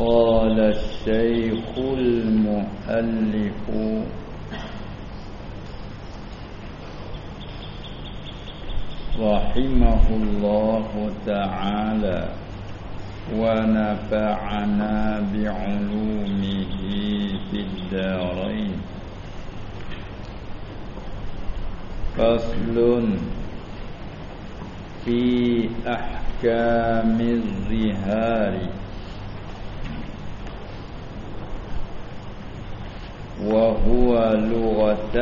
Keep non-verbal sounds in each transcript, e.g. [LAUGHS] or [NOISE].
قال الشيخ المؤلف. رحمه الله تعالى. ونفعنا بعلومه في الدارين. فصل في أحكام الظهار. وهو لغة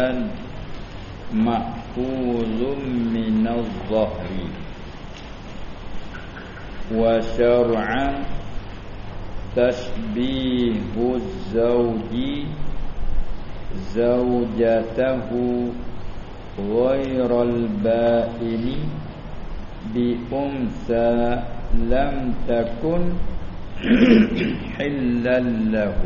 مأخوذ من الظهر. وشرعا تشبيه الزوج زوجته غير البائن بأنثى لم تكن [CLEARS THROAT] حلا له.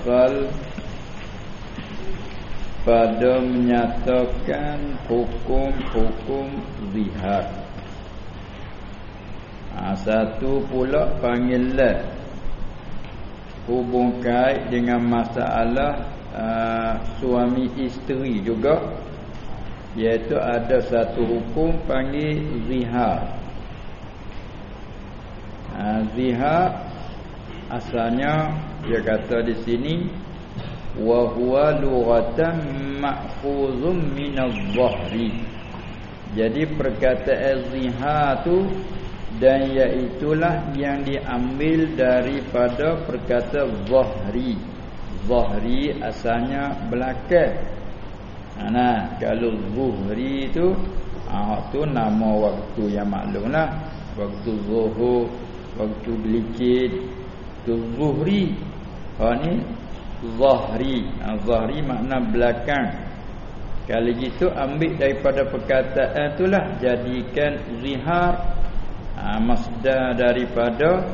Pasal pada menyatakan hukum-hukum zihar. Ha, satu pula panggilan hubung kait dengan masalah uh, suami isteri juga iaitu ada satu hukum panggil zihar. Ha, zihar asalnya dia kata di sini wa huwa lughatan ma'khuzun min adh-dhahri jadi perkataan zihar tu dan iaitulah yang diambil daripada perkata zahri. Zahri asalnya belakang. Nah kalau zuhri tu ah tu nama waktu yang maklumlah. Waktu zuhur waktu belicit. Tu zuhri ha ni zahri. Ha, zahri makna belakang. Kalau gitu ambil daripada perkataan itulah jadikan zihar ha, masdar daripada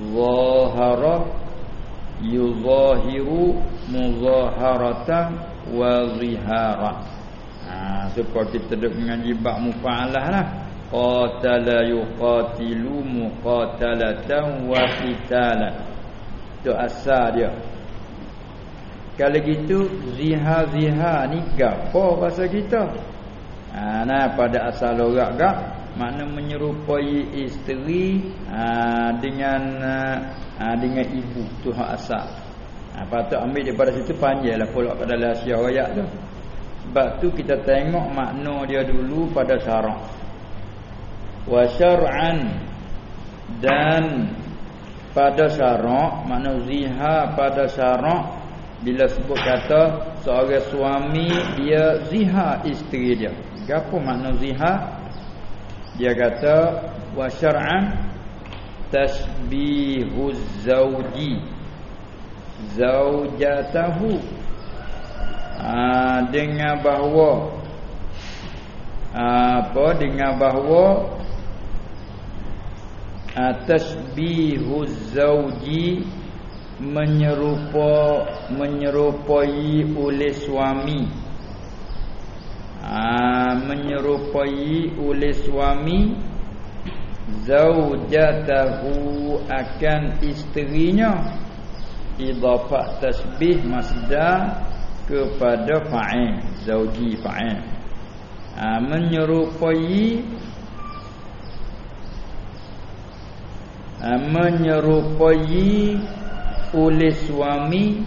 zahara yuzahiru muzaharatan wa zihara. Ha, supaya kita duduk mengaji bab mufa'alah lah. Qatala yuqatilu muqatalatan wa qitalan tu asal dia. Kalau gitu ziha ziha ni gapo bahasa kita? Ha, nah pada asal logat gak makna menyerupai isteri ha, dengan ha, dengan ibu tu hak asal. Ha, patut ambil daripada situ panjanglah pula pada dalam ayat tu. Sebab tu kita tengok makna dia dulu pada syarak wa syar'an dan pada syarak makna ziha pada syarak bila sebut kata seorang suami dia ziha isteri dia. Apa makna ziha? Dia kata wa syar'an tasbihu zauji. Zaujatahu. Ha, dengan bahawa apa? Dengan bahawa tasbihu zauji menyerupa menyerupai oleh suami. Ha, menyerupai oleh suami zaujatahu akan isterinya. Idafah tasbih masdar kepada fa'il zauji fa'il. Ha, menyerupai Ha, menyerupai oleh suami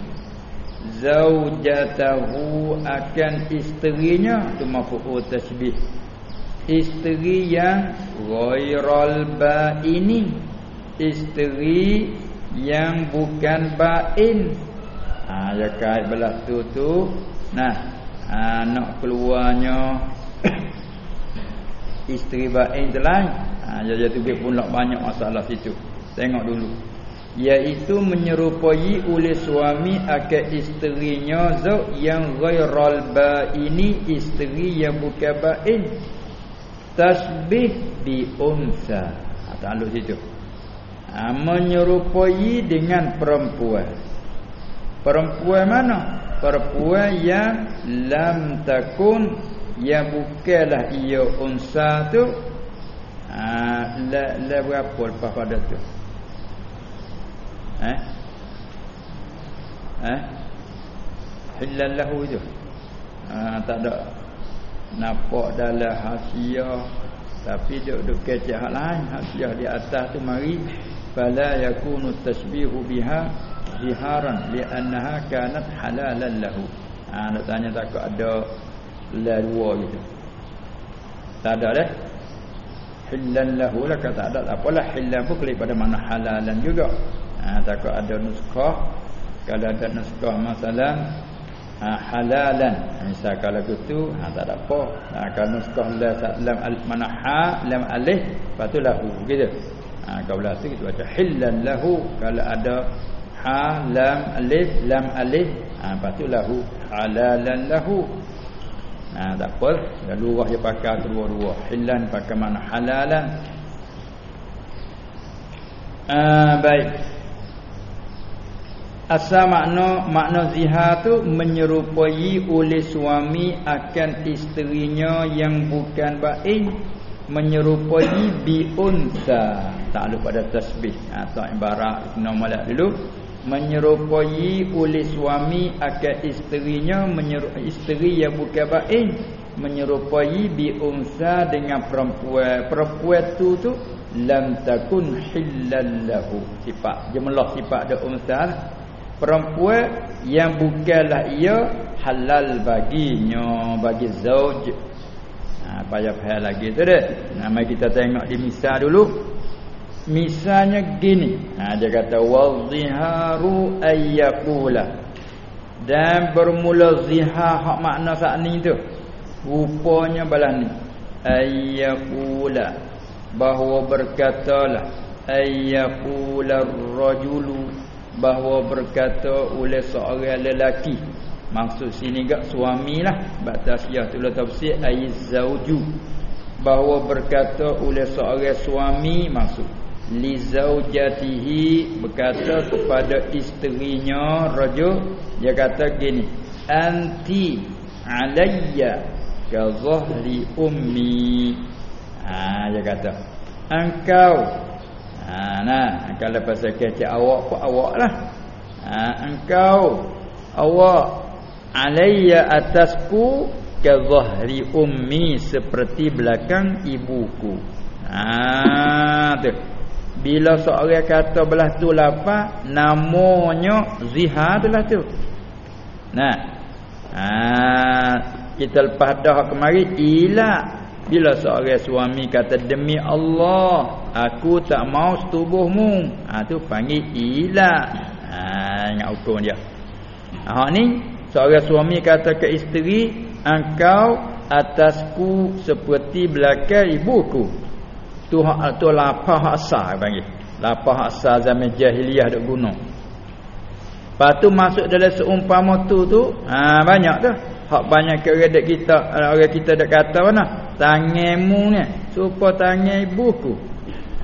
zaujatahu akan isterinya. Tu mafu'ul tasbih. Isteri yang ghairal ba'ini. Isteri yang bukan ba'in. Ha ya kait belah tu tu. Nah ha, nak keluarnya [COUGHS] isteri ba'in tu lain Jadi tu pun banyak masalah situ. Tengok dulu. Iaitu menyerupai oleh suami akan isterinya zau yang ghairal ini isteri yang bukan ba'in. tasbih bi unsa ha, takluk situ ha, menyerupai dengan perempuan perempuan mana perempuan yang lam takun yang bukanlah ia unsa tu ha, la, la berapa lepas pada tu? Eh eh hilal lahu itu? Ha, tak ada. Nampak dalam hasiah. Tapi dia duk kecek hal lain. Hasiah di atas tu mari. Fala yakunu tasbihu biha ziharan li'annaha kanat halalan lahu. Ha nak tanya takut ada la dua gitu. Tak ada dah hilal lahu lah kata ada apalah hilal pun kelip pada mana halalan juga. Ha takut ada nuskah. Kalau ada nuskah masalah ha, halalan. Misal kalau gitu ha, tak ada apa. Ha, kalau nuskah la alif mana ha lam alif patu lahu gitu. Ha, kalau lah tu kita baca. Hillan lahu kalau ada ha lam alif lam alif ha, patu lahu halalan lahu ha, tak apa. Lalu wah dia pakai kedua-dua hillan pakai mana? Halalan. Ha, baik. Asal makna makna zihar tu menyerupai oleh suami akan isterinya yang bukan baik. Menyerupai bi unsa tak lupa pada tasbih. Atau ha, ibarat normal dulu menyerupai oleh suami akan isterinya menyerupai isteri yang bukan baik. Menyerupai bi unsa dengan perempuan. Perempuan tu tu lam takun hillal lahu. Sifat jemlah sifat ada unsa perempuan yang bukanlah ia halal baginya bagi zauj. Ha payah faham lagi tu dah nama kita tengok di misal dulu misalnya gini. Ha dia kata waziharu ayyaqula dan bermula zihar hak makna saat ni tu. Rupanya balas ni. Ayyaqula bahawa berkatalah ayyaqula ar-rajulu. Bahawa berkata oleh seorang lelaki. Maksud sini gak suamilah batasiah tu tafsir ai zauju. Bahawa berkata oleh seorang suami maksud li zaujatihi berkata kepada isterinya raja dia kata gini anti alayya ka zahri ummi ha dia kata engkau Ha nah, kalau pasal kecek awak pun awaklah. Ha engkau awak alayya atasku ke zahri ummi seperti belakang ibuku. Ha tu. Bila seorang kata belah tu lapa namanya zihar tu lah tu. Nah. Ha kita lepas dah kemari ilah bila seorang suami kata demi Allah aku tak mau setubuhmu. Ha tu panggil ilah ha ingat hukum dia. Ha ni seorang suami kata ke isteri engkau atasku seperti belakang ibuku tu hak tu lapah asal panggil. Lapah asal zaman jahiliah dak guna. Lepas tu masuk dalam seumpama tu tu ha banyak tu hak banyak ke orang kita orang kita dak kata mana? Tanganmu ni supaya tangan ibuku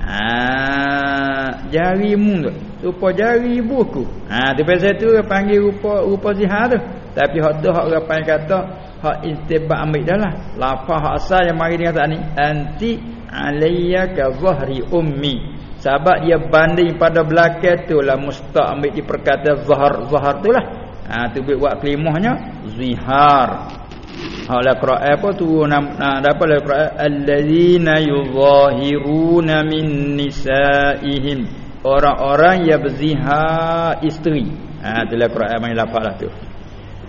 ha jarimu tu supaya jari ibuku ha tu pasal tu panggil rupa rupa zihar tu. Tapi hak tu hak orang kata hak istibak ambil dah lah. Lapah hak asal yang mari dengan ni anti alayya ka zahri ummi. Sebab dia banding pada belakang tu lah mustaq ambil di perkataan zahar. Zahar tu lah. Ha tu buat kelimahnya zihar. Hala qiraat apa tu? Nam dapat la qiraat allazina yuzahiruna min nisaihim. Orang-orang yang berzihar isteri. Ha tu la qiraat main lafazlah tu.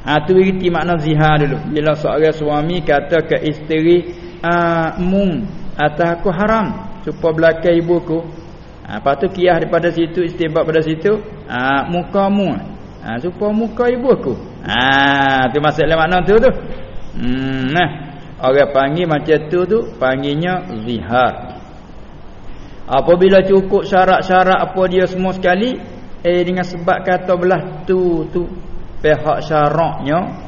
Ha tu erti makna zihar dulu. Bila seorang suami kata ke isteri ah mung atas aku haram. Supaya belakang ibuku. Ha lepas tu kiyah daripada situ istibab pada situ. Ah mukamu ha, supaya muka ibu aku ha tu masalah makna tu tu. Hmm nah. Orang panggil macam tu tu panggilnya zihar. Apabila cukup syarat-syarat apa dia semua sekali eh dengan sebab kata belah tu tu pihak syaratnya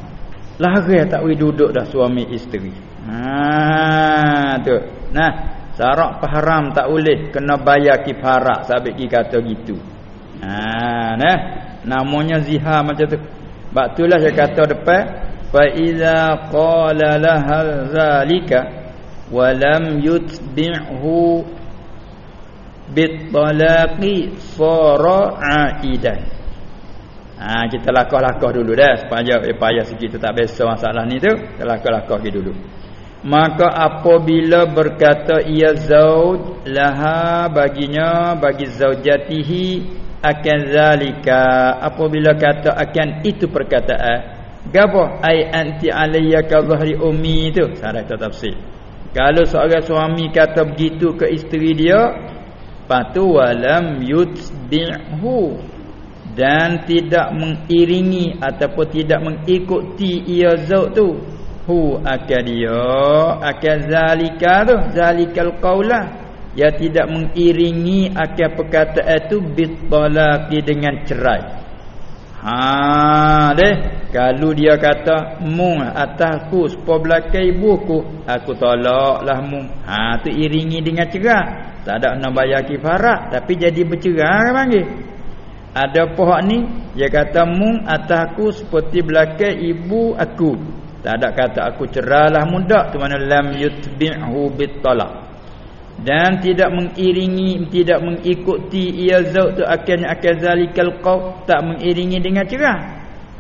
lari tak boleh duduk dah suami isteri. Ha tu Nah, syarat haram tak boleh kena bayar kifarat sabit ki kata gitu. Ha, nah. Namanya zihar macam tu. Sebab itulah saya kata depan fa iza qala lahal zalika wa lam yutbi'hu bit talaqi sara aidan Ha, kita lakah-lakah dulu dah supaya payah sikit tu tak biasa masalah ni tu. Kita lakah-lakah dulu. Maka apabila berkata ia zauj laha baginya bagi zaujatihi akan zalika. Apabila kata akan itu perkataan gapo? Ai anti alayya ka zahri ummi tu. Sarah tafsir. Kalau seorang suami kata begitu ke isteri dia patu walam yutbi'hu. Dan tidak mengiringi ataupun tidak mengikuti ia zauj tu hu dia akan zalika tu zalikal qaulah ya tidak mengiringi akan perkataan itu bitalaqi dengan cerai. Ha deh. Kalau dia kata mu atasku sepo belakang ibuku aku tolaklah mu. Ha tu iringi dengan cerai. Tak ada nak bayar kifarat tapi jadi bercerai panggil. Ada pohon ni dia kata mung atasku seperti belakang ibu aku tak ada kata aku ceralah muda tu mana lam yutbi'hu bitalaq dan tidak mengiringi tidak mengikuti ia zauq tu akan akan zalikal qaw tak mengiringi dengan cerah.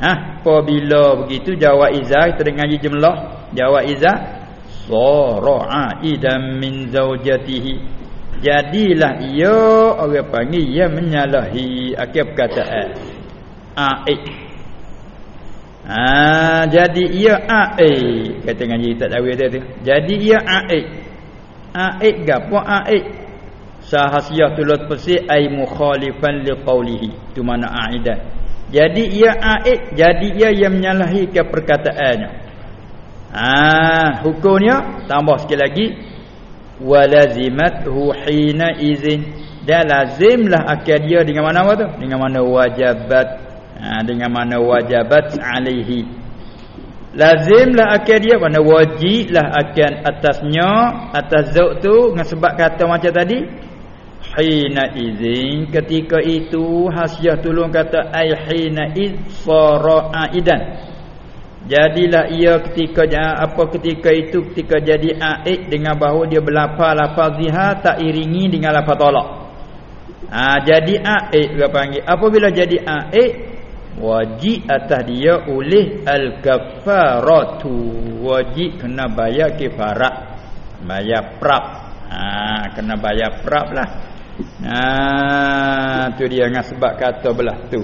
Ha? Apabila begitu jawab izah kita dengar jumlah. Jawab izah sara'a idam min zaujatihi Jadilah ia orang panggil ia menyalahi akhir perkataan. Aik. Ha, jadi ia aik kata dengan dia tak tahu dia tu. Jadi ia aik. Aik gapo aik? Sahasiah tulut pesi ai mukhalifan liqaulihi. Tu mana aidan. Jadi ia aik, jadi ia yang menyalahi ke perkataannya. Ah, hukumnya tambah sekali lagi walazimathu hina izin dan lazimlah akad dia dengan mana apa tu dengan mana wajibat ha, dengan mana wajibat alaihi lazimlah akad dia mana wajiblah akan atasnya atas zauq tu dengan sebab kata macam tadi hina izin ketika itu hasiah tolong kata ai hina aidan Jadilah ia ketika apa ketika itu ketika jadi aid dengan bahawa dia berlafaz lafaz zihar tak iringi dengan lafaz tolak. Ha, jadi aid dia panggil. Apabila jadi aid wajib atas dia oleh al-kafaratu. Wajib kena bayar kifarat. Bayar prap. Ha, kena bayar prap lah. Ha, tu dia dengan sebab kata belah tu.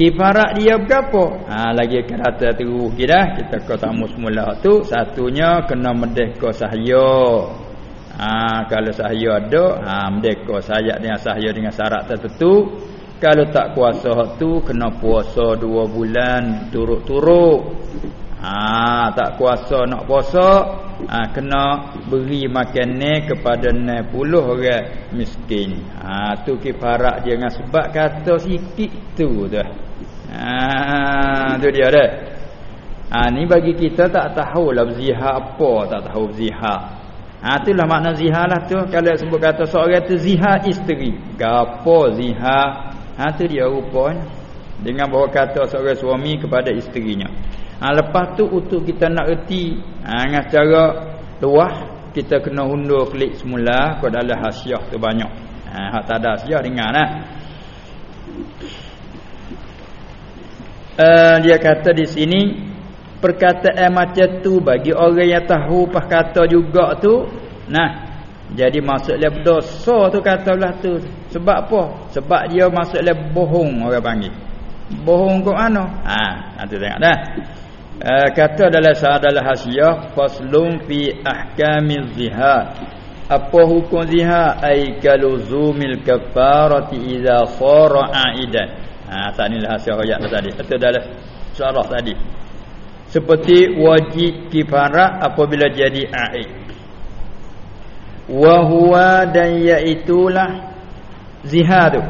Kifarat dia berapa? Ha lagi kata terus kita kita ke tamu semula tu satunya kena merdeka sahaya. Ha kalau sahaya ada, ha merdeka saya dengan sahaya dengan syarat tertentu. Kalau tak kuasa tu kena puasa dua bulan turut-turut. Ha tak kuasa nak puasa, ha kena beri makanan kepada 60 orang miskin. Ha tu kifarat dia dengan sebab kata sikit tu dah. Ha tu dia dah. Ha ni bagi kita tak tahu lah zihar apa, tak tahu zihar. Ha itulah makna zihar lah tu kalau sebut kata seorang tu zihar isteri. Gapo zihar? Ha tu dia rupanya dengan bawa kata seorang suami kepada isterinya. Ha lepas tu untuk kita nak erti ha dengan cara luah kita kena undur klik semula pada dalam hasiah tu banyak. Ha hak tak ada hasiah dengarlah. uh, dia kata di sini perkataan macam tu bagi orang yang tahu pas kata juga tu nah jadi maksudnya berdosa tu kata belah tu. Sebab apa? Sebab dia maksudnya bohong orang panggil. Bohong ke mana ha nanti tengok dah. Uh, kata dalam adalah hasiah faslum fi ahkamiz zihar apa hukum zihar ai kaluzumil kafarati idza sara aidan. Ha tak ni rahsia ayat tadi. Itu dalam syarah tadi. Seperti wajib kifarat apabila jadi aid. Wa huwa dan iaitulah zihar tu.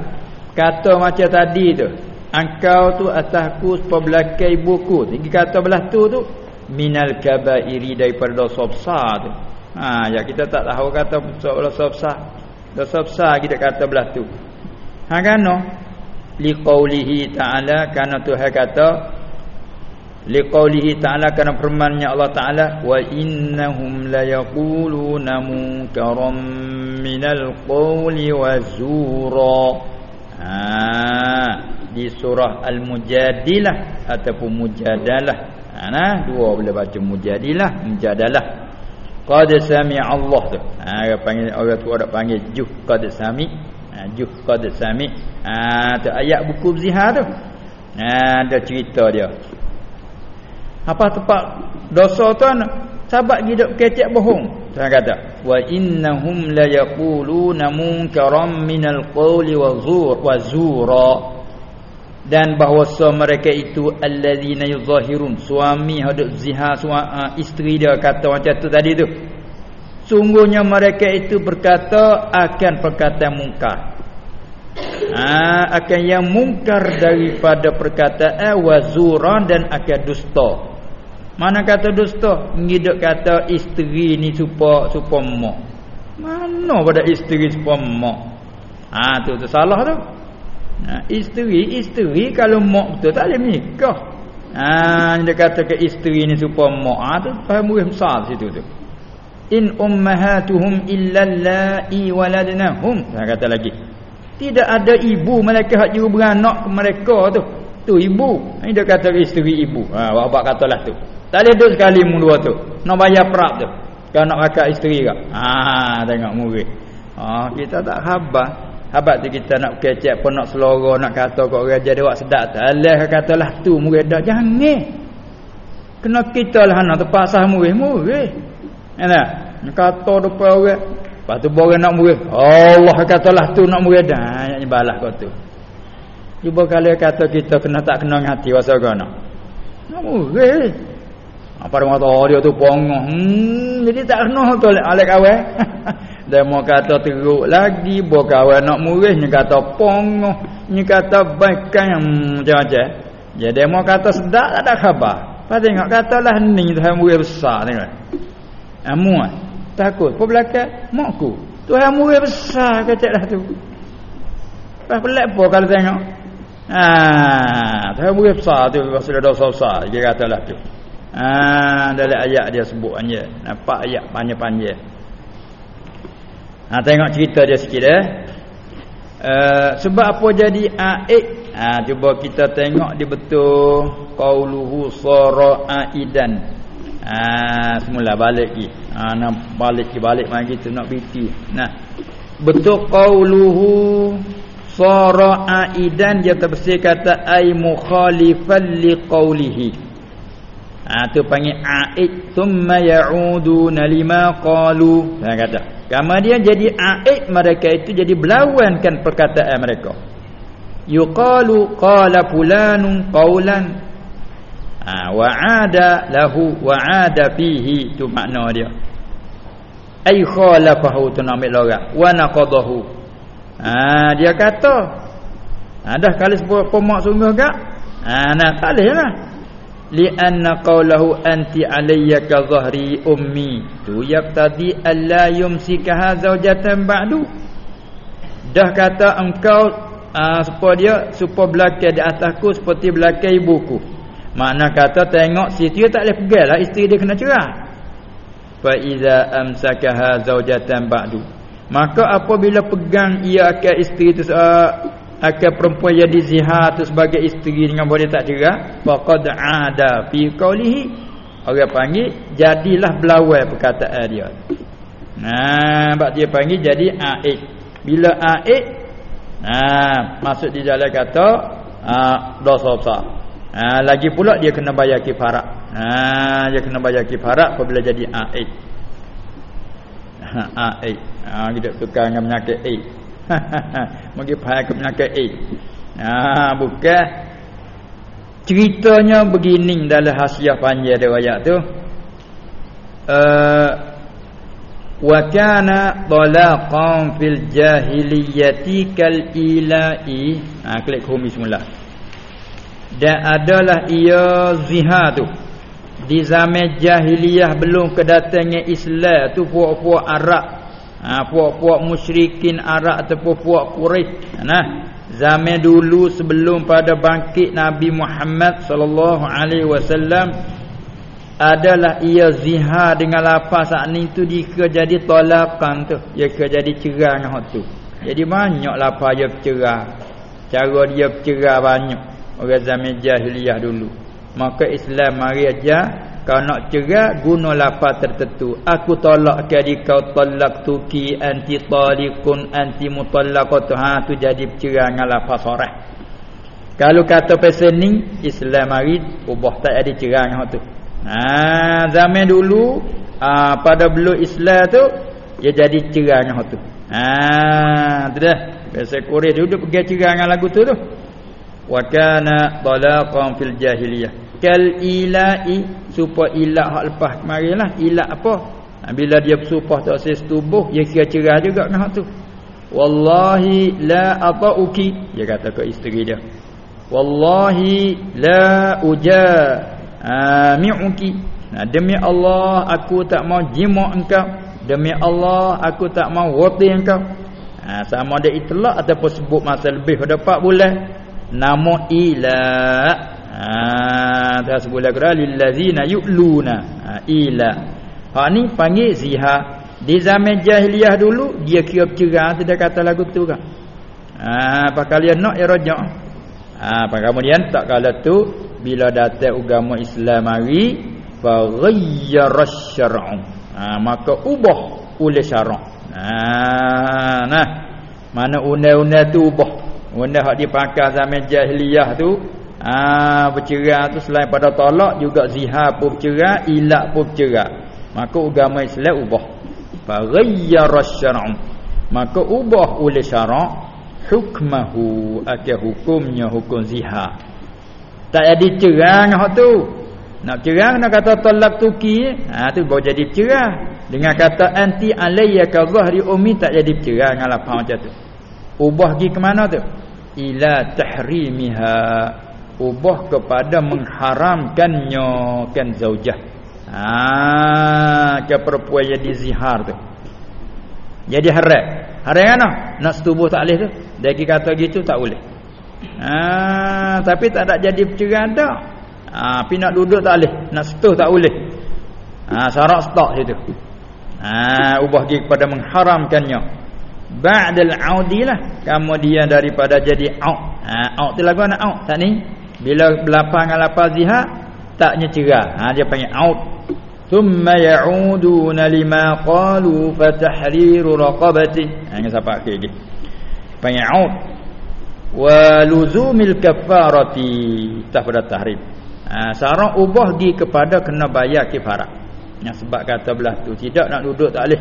Kata macam tadi tu. Engkau tu atasku sepebelakai ibuku. Tinggi kata belah tu tu minal kabairi daripada dosa besar tu. Ha ya kita tak tahu kata dosa besar. Dosa besar kita kata belah tu. Ha kan no? Liqaulihi ta'ala kana Tuhan kata liqaulihi ta'ala kana firman-Nya Allah taala wa innahum la yaquluna munkaram minal qawli wa zura. Ha di surah Al-Mujadilah ataupun Mujadalah. Ha nah dua boleh baca Mujadilah, Mujadalah. Qad sami Allah tu. Ha panggil orang tu ada panggil juh qad sami. Ha juh qad sami. Ha tu ayat buku zihar tu. Ha ada cerita dia apa tempat dosa tu an sahabat hidup kecek bohong. Saya kata wa innahum la yaquluna munkaram minal qawli wa zur wa zura. Dan bahawa mereka itu allazina yuzahirun. Suami hadap zihar suami uh, isteri dia kata macam tu tadi tu. Sungguhnya mereka itu berkata akan perkataan mungkar ha, akan yang mungkar daripada perkataan wazuran dan akan dusta mana kata dusta ngiduk kata isteri ni supa supa mak mana pada isteri supa mak ha tu tu salah tu Ha, isteri, isteri kalau mak betul tak boleh menikah. Ha, dia kata ke isteri ni supaya mak. Ha, tu faham murid besar situ tu. In ummahatuhum illa allai waladnahum. Dia kata lagi. Tidak ada ibu mereka hak juru beranak mereka tu. Tu ibu. Ini dia kata isteri ibu. Ha, bapak katalah tu. Tak duduk sekali mu dua tu. Nak bayar perap tu. Kalau nak kakak isteri ke. Ha, tengok murid. Ha, kita tak khabar. Habaq tu kita nak kecek pun nak selora nak kata kok orang jadi wak sedap tak. Allah katalah tu murid dah jangan. Kena kita lah nak terpaksa murid murid. Ana nak kata depan orang. Lepas tu baru nak murid. Allah katalah tu nak murid dah. Ayatnya balas kau tu. Cuba kalau kata kita kena tak kena hati wasa gana. Nak murid. Apa orang dia tu pongoh. Hmm, jadi tak kena tu alek awal. [LAUGHS] Dan mau kata teruk lagi Bawa kawan nak murih Ni kata pongoh Ni kata baikkan macam-macam. Jadi mau kata sedap tak ada khabar. Lepas tengok katalah ni Tuhan murih besar tengok. Amu ah, Takut. Apa belakang Makku Tuhan murih besar kata lah tu. Lepas pelik apa kalau tengok. Ah, Tuhan murih besar tu dosa besar Dia katalah tu Ah, dalam ayat dia sebut aja. Nampak ayat panjang-panjang. Ha tengok cerita dia sikit eh. Uh, sebab apa jadi aid? Ha cuba kita tengok di betul qauluhu sara aidan. Ha semula balik lagi. Ha nak balik ke balik mari kita nak biti. Nah. Betul qauluhu sara aidan dia tafsir kata ai mukhalifan liqaulihi. Ha tu panggil aid thumma yauduna lima qalu. Saya kata. Kemudian jadi aid mereka itu jadi berlawankan perkataan mereka. Yuqalu qala fulanun qawlan. Ha wa ada lahu wa ada fihi tu makna dia. Ai khalafahu tu ambil lorak wa naqadahu. Ha dia kata. Ha dah kali sebut pemak sungguh gak? Ha nak tak boleh lah li'anna qawlahu anti alayya ka dhahri ummi. Tu yaqtadi alla yumsikaha zawjatan ba'du. Dah kata engkau uh, supaya dia supaya belakang di atasku seperti belakang ibuku. Makna kata tengok si dia tak boleh peganglah isteri dia kena cerah. Fa iza amsakaha zawjatan ba'du. Maka apabila pegang ia akan isteri tu uh, akan perempuan jadi zihar tu sebagai isteri dengan boleh tak cerah faqad ada fi qawlihi. Orang panggil jadilah belawai perkataan dia. Nah bab dia panggil jadi aid bila aid nah masuk di jalan kata ah dosa besar. Ah lagi pula dia kena bayar kifarat ah dia kena bayar kifarat apabila jadi aid ha [LAUGHS] aid ah kita tukar dengan penyakit aid [LAUGHS] Mungkin faham ke penyakit A. Ha, bukan. Ceritanya begini dalam hasiah panjang riwayat tu. Uh, wa kana talaqan fil jahiliyati kal ila'i ha klik home semula dan adalah ia zihar tu di zaman jahiliyah belum kedatangan Islam tu puak-puak Arab ha puak-puak musyrikin Arab ataupun puak Quraisy. Nah zaman dulu sebelum pada bangkit Nabi Muhammad sallallahu alaihi wasallam adalah ia zihar dengan lapas saat ni tu dia jadi tolakan tu. Dia ke jadi cerah dengan tu. Jadi banyak lapas dia bercerah. Cara dia bercerah banyak. Orang zaman jahiliyah dulu. Maka Islam mari aja kau nak cerai guna lapas tertentu. Aku tolak ke di kau tolak tuki anti talikun anti mutallaqat ha tu jadi bercerai dengan lapas sorah kalau kata pasal ni Islam mari ubah tak ada cerai dengan tu. Ha zaman dulu ha, pada belum Islam tu dia jadi cerai dengan tu. Ha tu dah. Biasa Quraisy duduk pergi cerai dengan lagu tu tu. Wa kana talaqan fil jahiliyah kal ilai supaya ilah hak lepas kemarilah ilah apa? Ha, bila dia bersumpah tak setubuh dia kira cerah juga dengan hak tu. Wallahi la atauki dia kata ke isteri dia. Wallahi la uja amiuki nah demi Allah aku tak mau jima engkau. Demi Allah aku tak mau wati engkau. Ha, sama ada itlak ataupun sebut masa lebih pada 4 bulan. Nama ilah Ah, dah sebut lagu dah lillazina yu'luna. Ha, ila. Ha ni panggil ziha. Di zaman jahiliyah dulu dia kira tu dia kata lagu tu kan. Ah, apa kalian nak ya rajak? Ah, apa kemudian tak kala tu bila datang agama Islam mari fa ghayyara syar'u. Ah, maka ubah oleh syarak. Ah, nah. Mana undang-undang tu ubah. Undang hak dipakai zaman jahiliyah tu Ah bercerai tu selain pada tolak juga zihar pun bercerai, ilak pun bercerai. Maka agama Islam ubah. Fa ghayyara syar'u. Maka ubah oleh syarak hukmahu akan hukumnya hukum zihar. Tak jadi cerai hak tu. Nak cerai nak kata tolak tuki, ha tu baru jadi cerai. Dengan kata anti alayya ka zahri ummi tak jadi cerai dengan lapang macam tu. Ubah pergi ke mana tu? Ila tahrimiha ubah kepada mengharamkannya kan zaujah. Ha ke perempuan yang dizihar tu. Jadi haram haram kan nak setubuh tak boleh tu? Dia kata gitu tak boleh. Ha tapi tak ada jadi bercerai dah ha tapi nak duduk tak boleh. Nak setuh tak boleh. Ha syarat stok situ. Ha ubah dia kepada mengharamkannya. Ba'dal audilah kemudian daripada jadi au ha au tu lagu anak au tak ni bila berlapang dengan lapar zihar taknya cerah. Ha dia panggil out. Thumma ya'uduna lima qalu fatahriru raqabati. Ha ini siapa akhir lagi panggil out. Wa luzumil kafarati. Tak pada tahrim ha sarang ubah di kepada kena bayar kifarah yang sebab kata belah tu tidak nak duduk tak boleh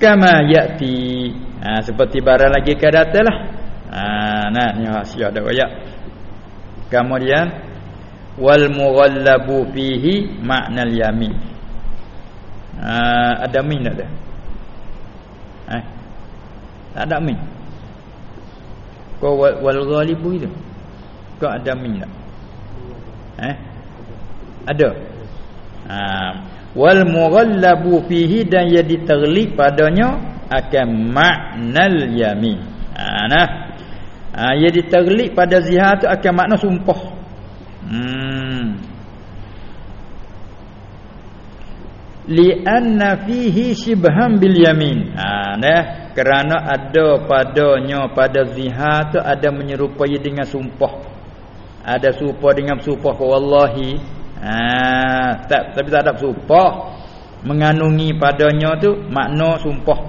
kama yati. Ha, seperti barang lagi ke datanglah ha nah ni rahsia ada ayat kemudian wal mughallabu fihi makna al yamin. Ha, ada min tak ha? Tak ada min. Ko wal, wal ghalibu itu? Ko ada min tak? Eh ada? Ha wal mughallabu fihi dan ia diterlik padanya akan maknal yamin. Ha nah. Ha ia diterlik pada zihar tu akan makna sumpah. Hmm. Li anna fihi shibhan bil yamin. Ha nah. Kerana ada padanya pada zihar tu ada menyerupai dengan sumpah. Ada sumpah dengan sumpah. Wallahi Ha, tak tapi tak ada sumpah mengandungi padanya tu makna sumpah.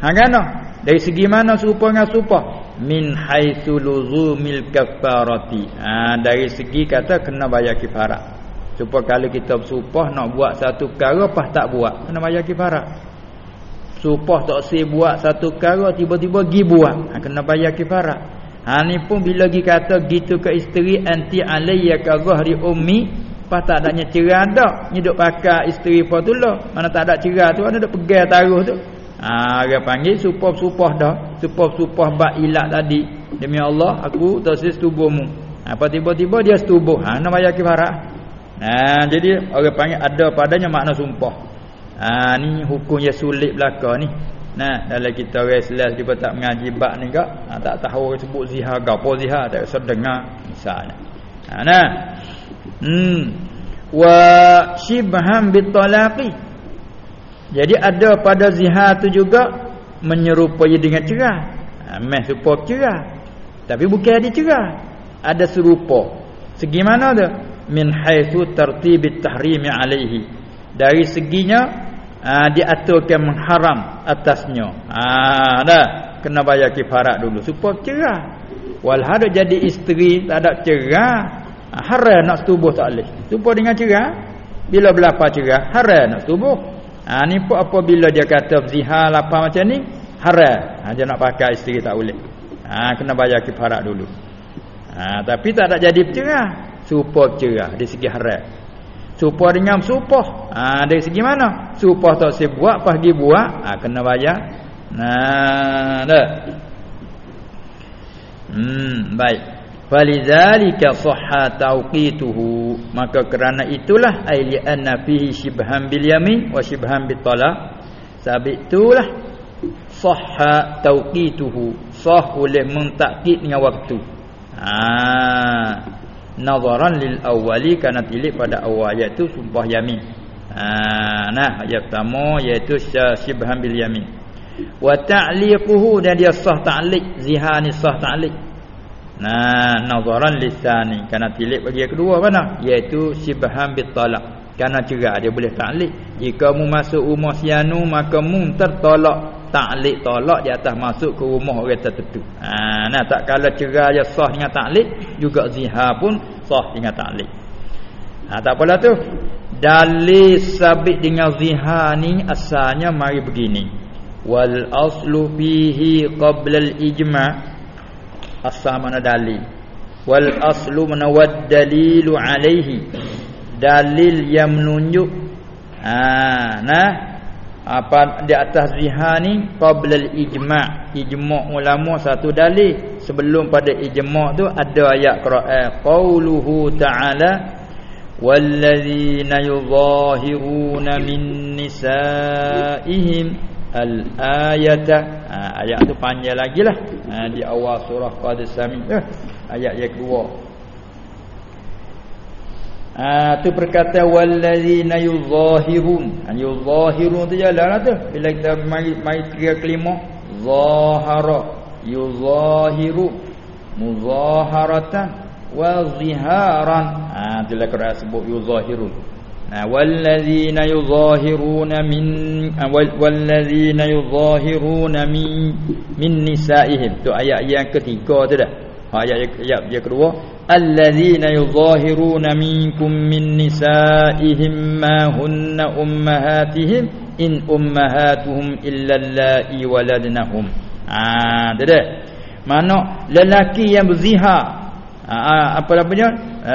Ha kan? Dari segi mana sumpah dengan sumpah? Min haitsu luzumil kafarati. Ha, dari segi kata kena bayar kifarah. Supaya kalau kita bersumpah nak buat satu perkara pas tak buat, kena bayar kifarah. Sumpah tak si buat satu perkara tiba-tiba gi buat, ha, kena bayar kifarah. Ha ni pun bila lagi kata gitu ke isteri anti alayya ka zahri ummi pas tak adanya cerai dak nyeduk pakai isteri Fatullah mana tak ada cerai tu ada dak pegang taruh tu ha dia panggil supah-supah dah supah-supah bak ilat tadi demi Allah aku tersis tubuhmu Apa tiba-tiba dia setubuh. Ha nak bayar kifarah. Nah, jadi orang panggil ada padanya makna sumpah. Ha ni hukum yang sulit belaka ni. Nah, dalam kita orang Islam dia tak mengaji bab ni kak, ha, tak tahu sebut zihar gapo zihar tak usah dengar misalnya. Ha nah. Hmm. Wa shibham bitalaqi. Jadi ada pada zihar tu juga menyerupai dengan cerah. Ha, meh serupa cerah. Tapi bukan ada cerah. Ada serupa. Segi mana tu? Min haitsu tartibit tahrimi alaihi. Dari seginya ha, diaturkan mengharam atasnya. Ha dah kena bayar kifarat dulu supaya cerah. Walhada jadi isteri tak ada cerah, ha, haram nak setubuh tak boleh. Supaya dengan cerah bila berapa cerah haram nak setubuh. Ha ni pun apabila dia kata zihar lapar macam ni haram. Ha dia nak pakai isteri tak boleh. Ha kena bayar kifarat dulu. Ha tapi tak ada jadi cerah. Supaya cerah di segi haram. Supah dengan supah. Ha, dari segi mana? Supah tak saya buat, pergi buat. Ha, kena bayar. Nah, dah. Hmm, baik. Falizalika sahha tawqituhu. Maka kerana itulah ay li'anna fihi shibhan bil yamin wa shibhan bit talaq. Sebab itulah sahha tawqituhu. Sah boleh mentakkid dengan waktu. Ha nazaran lil awwali kerana tilik pada awal iaitu sumpah yamin. Ha nah ayat pertama iaitu syibhan bil yamin. Wa ta'liquhu dan dia sah ta'liq zihar ni sah ta'liq. Nah nazaran lisani kerana tilik bagi yang kedua mana iaitu syibhan bit talaq. Kerana cerai dia boleh ta'liq. Jika mu masuk rumah sianu maka mu tertolak ta'liq tolak di atas masuk ke rumah orang tertentu. Ha nah tak kala cerai dia sah dengan ta'liq juga zihar pun sah dengan ta'liq. Ha tak apalah tu. Dalil sabit dengan zihar ni asalnya mari begini. Wal aslu fihi qabla al ijma' asal mana dalil. Wal aslu mana wad dalilu alaihi. Dalil yang menunjuk ha nah apa di atas zihar ni qabla al-ijma' ijma' ulama satu dalil. Sebelum pada ijma' tu ada ayat Quran. Qauluhu ta'ala wallazina yuzahiruna min nisaihim al-ayata. Ha, ayat tu panjang lagi lah. Ha, di awal surah qad sami eh, ayat yang kedua Ah tu perkataan wallazina yuzahirun. An yuzahirun tu jalanlah tu. Bila kita mari kira kelima zahara yuzahiru muzaharatan wa ziharan. Ah tu lah Quran sebut yuzahirun. Wallazina yuzahiruna min wallazina yuzahiruna min min nisaihim. Tu ayat yang ketiga tu dah. Ha, ayat ayat dia kedua. Allazina yuzahiruna minkum min nisaihim ma hunna ummahatihim in ummahatuhum illa allai waladnahum. Ha, ah dede mana lelaki yang berzihar. Ha, ha apa namanya?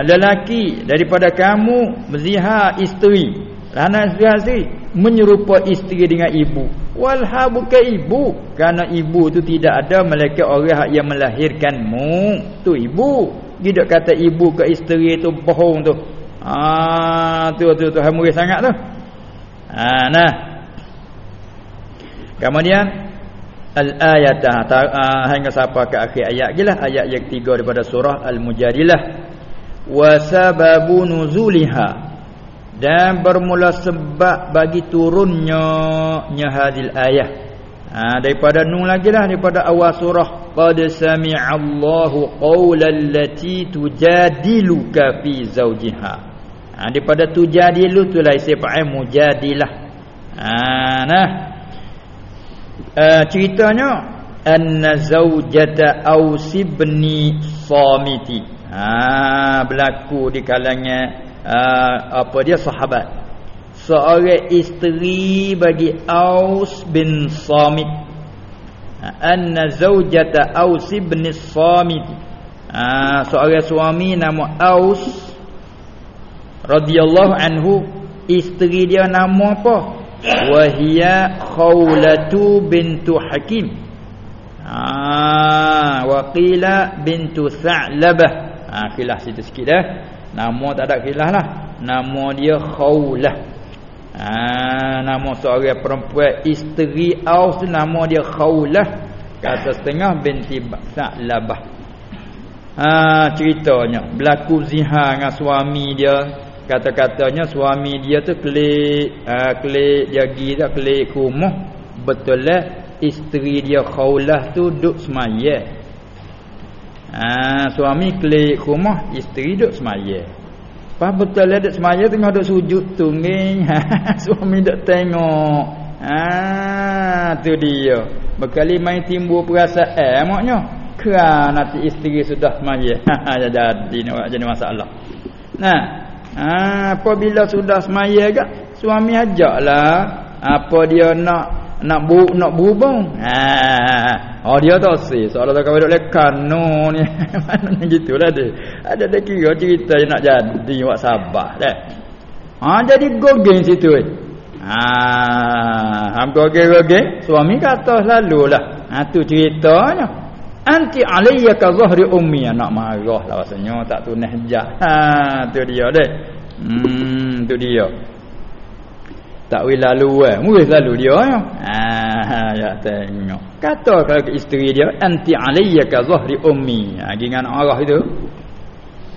Lelaki daripada kamu berzihar isteri. Lana isteri menyerupa isteri dengan ibu. Walha bukan ibu, kerana ibu tu tidak ada malaikat orang yang melahirkanmu. Tu ibu. Gidak kata ibu ke isteri tu bohong tu. Ah tu tu tu hamuri sangat tu. Ah nah. Kemudian al-ayat ah, hingga sampai ke akhir ayat gilah ayat yang ketiga daripada surah al-mujadilah wa sababu nuzuliha dan bermula sebab bagi turunnya nya hadil ayat ha, daripada nun lagi lah daripada awal surah. Qad sami'allahu qawlan lati tujadiluka fi zawjiha. Ha daripada tujadilu tu lah isim fa'il mujadilah. Ha nah. Uh, ceritanya anna zawjata aus ibn samiti. Ha berlaku di kalangan uh, apa dia sahabat? Seorang isteri bagi Aus bin Samit. Anna zaujata Aus bin Samit. Ah seorang suami nama Aus radhiyallahu anhu. Isteri dia nama apa? Wahia khawlatu bintu hakim. Ah waqila bintu sa'labah ha, khilaf situ sikit dah nama tak ada khilaf lah. Nama dia khawlah. Ha, nama seorang perempuan isteri Aus nama dia khawlah. Kata setengah binti Sa'labah ha, ceritanya berlaku zihar dengan suami dia. Kata-katanya suami dia tu klik ha, klik jagi tak klik rumah betul lah isteri dia khawlah tu duduk semaya ha, suami klik rumah isteri duduk semaya. Apa betul lah duduk semaya tengah duduk sujud tu [LAUGHS] suami duduk tengok. Ha, tu dia. Berkali main timbul perasaan eh, maknya kerana nanti isteri sudah semaya. [LAUGHS] Jadi nak jadi masalah. Nah ha, apabila sudah semaya gak suami ajaklah apa dia nak nak bu nak berhubung ha. Oh dia tak si soal tak kau duk lekan no ni. [LAUGHS] Mana gitulah dia. Ada dah kira cerita nak jadi buat sabar dah ha jadi gogeng situ eh. Ha. Ham gogeng gogeng suami kata selalulah ha tu ceritanya. Anti alayya ka zahri ummi. Nak marah lah rasanya. Tak tunah jak ha tu dia deh hmm tu dia takwil lalu eh. Murid lalu dia ya ah ya tengok. Kata kalau ke isteri dia anti alayya ka zahri ummi. Ha dengan arah itu.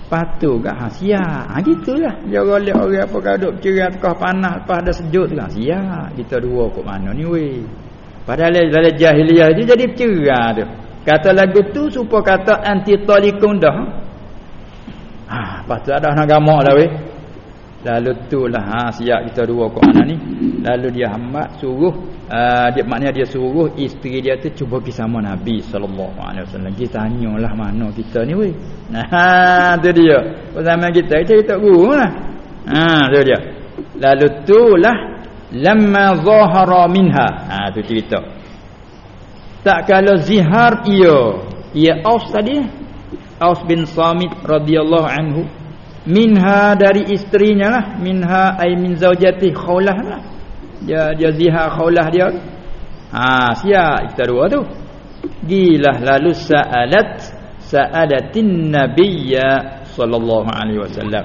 Patu gak? Hasia ha gitulah. Dia golek orang apa kau duk cerai tekah panas lepas ada sejuk tu. Kan sia kita dua kok mana ni weh. Padahal dalam jahiliah dia jadi cerai tu. Kata lagu tu supaya kata anti talikun dah. Ha patu ada nak gamak dah weh Lalu tu lah ha, siap kita dua mana ni. Lalu dia hambat suruh uh, dia maknanya dia suruh isteri dia tu cuba pergi sama Nabi sallallahu alaihi wasallam. Kita tanyalah mana kita ni weh. Nah, tu dia. Bersama kita kita kita guru lah. Ha, tu dia. Lalu tu lah lamma zahara minha. Ha, tu cerita. Tak kalau zihar ia, ia Aus tadi. Aus bin Samit radhiyallahu anhu minha dari istrinya lah. Minha ay min zaujati khawlah lah. Dia dia ziha khawlah dia. Ha sia kita dua tu. Gilah lalu sa'alat sa'alatin nabiyya sallallahu alaihi wasallam.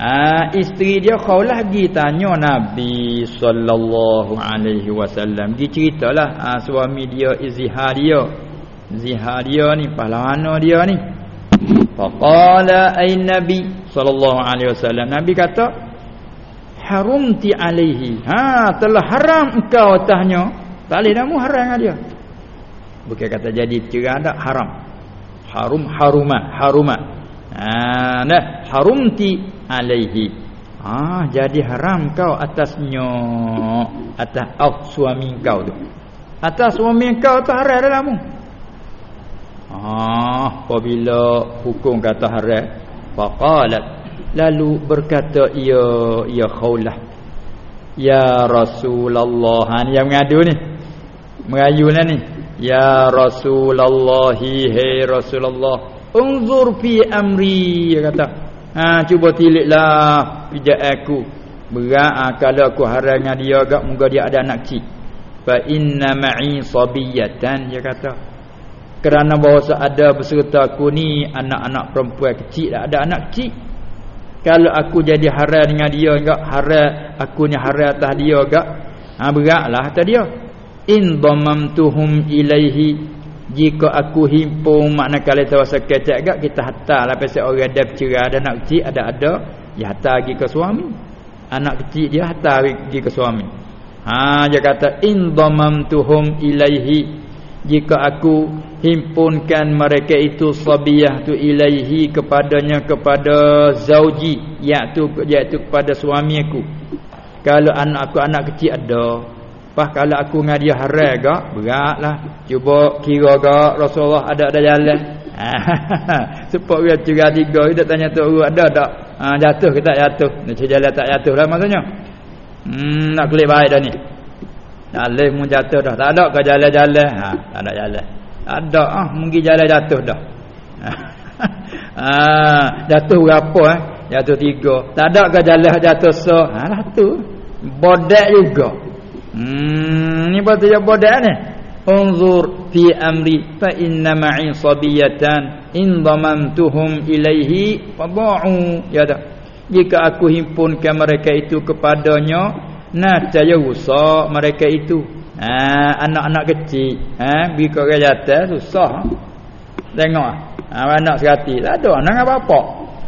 Ha isteri dia khawlah gi tanya nabi sallallahu alaihi wasallam. Gi ceritalah ha, suami dia izhar dia. Zihar dia ni pahlawan dia ni faqala ay nabi sallallahu alaihi wasallam. Nabi kata harumti alaihi. Ha telah haram engkau atasnya. Tak boleh namu haram dengan dia. Bukan kata jadi cerai tak haram. Harum haruma haruma ha nah harumti alaihi. Ha jadi haram kau atasnya atas auf suami kau tu. Atas suami kau tu haram dalam Ah, apabila hukum kata haram Faqalat. Lalu berkata ia ia khaulah ya rasulullah ha ni yang mengadu ni. Merayulah ni. Ya rasulullah hai rasulullah. Unzur fi amri dia kata. Ha cuba tiliklah pijak aku. Berat ha, kalau aku haram dengan dia agak moga dia ada anak kecil. Fa inna ma'i sabiyatan dia kata kerana bahawa ada beserta aku ni anak-anak perempuan kecil ada anak kecil. Kalau aku jadi haram dengan dia enggak haram aku ni haram atas dia enggak ha beratlah atas dia. In dhammamtuhum ilaihi jika aku himpun makna kalau tawassul kecak enggak kita hantarlah pasal orang ada bercerai ada anak kecil ada ada dia hantar pergi ke suami. Anak kecil dia hantar pergi ke suami. Ha dia kata in dhammamtuhum ilaihi jika aku himpunkan mereka itu sabiyah tu ilaihi kepadanya kepada zauji iaitu iaitu kepada suami aku. Kalau anak aku anak kecil ada pas kalau aku dengan dia haram gak beratlah. Cuba kira gak Rasulullah ada ada jalan. [LAUGHS] Sebab dia tiga tiga dia tanya tu ada tak? Ha, jatuh ke tak jatuh? Nak jalan tak jatuh lah maksudnya. Hmm, nak klik baik dah ni Alif mu jatuh dah. Tak ada ke jalan-jalan? Ha, tak ada jalan. Ada ah, mungkin jalan jatuh dah. [LAUGHS] ha, jatuh berapa eh? Jatuh tiga. Tak ada ke jalan jatuh so? Ha, lah tu. Bodek juga. Hmm, ni betul ya bodek ni. unzur fi amri fa inna ma'i sabiyatan in dhamantuhum ilaihi fadha'u ya dah jika aku himpunkan mereka itu kepadanya nascaya rusak mereka itu. Ha anak-anak kecil. Ha bi kau jatuh susah. Tengok ha anak sekati tak ada anak apa-apa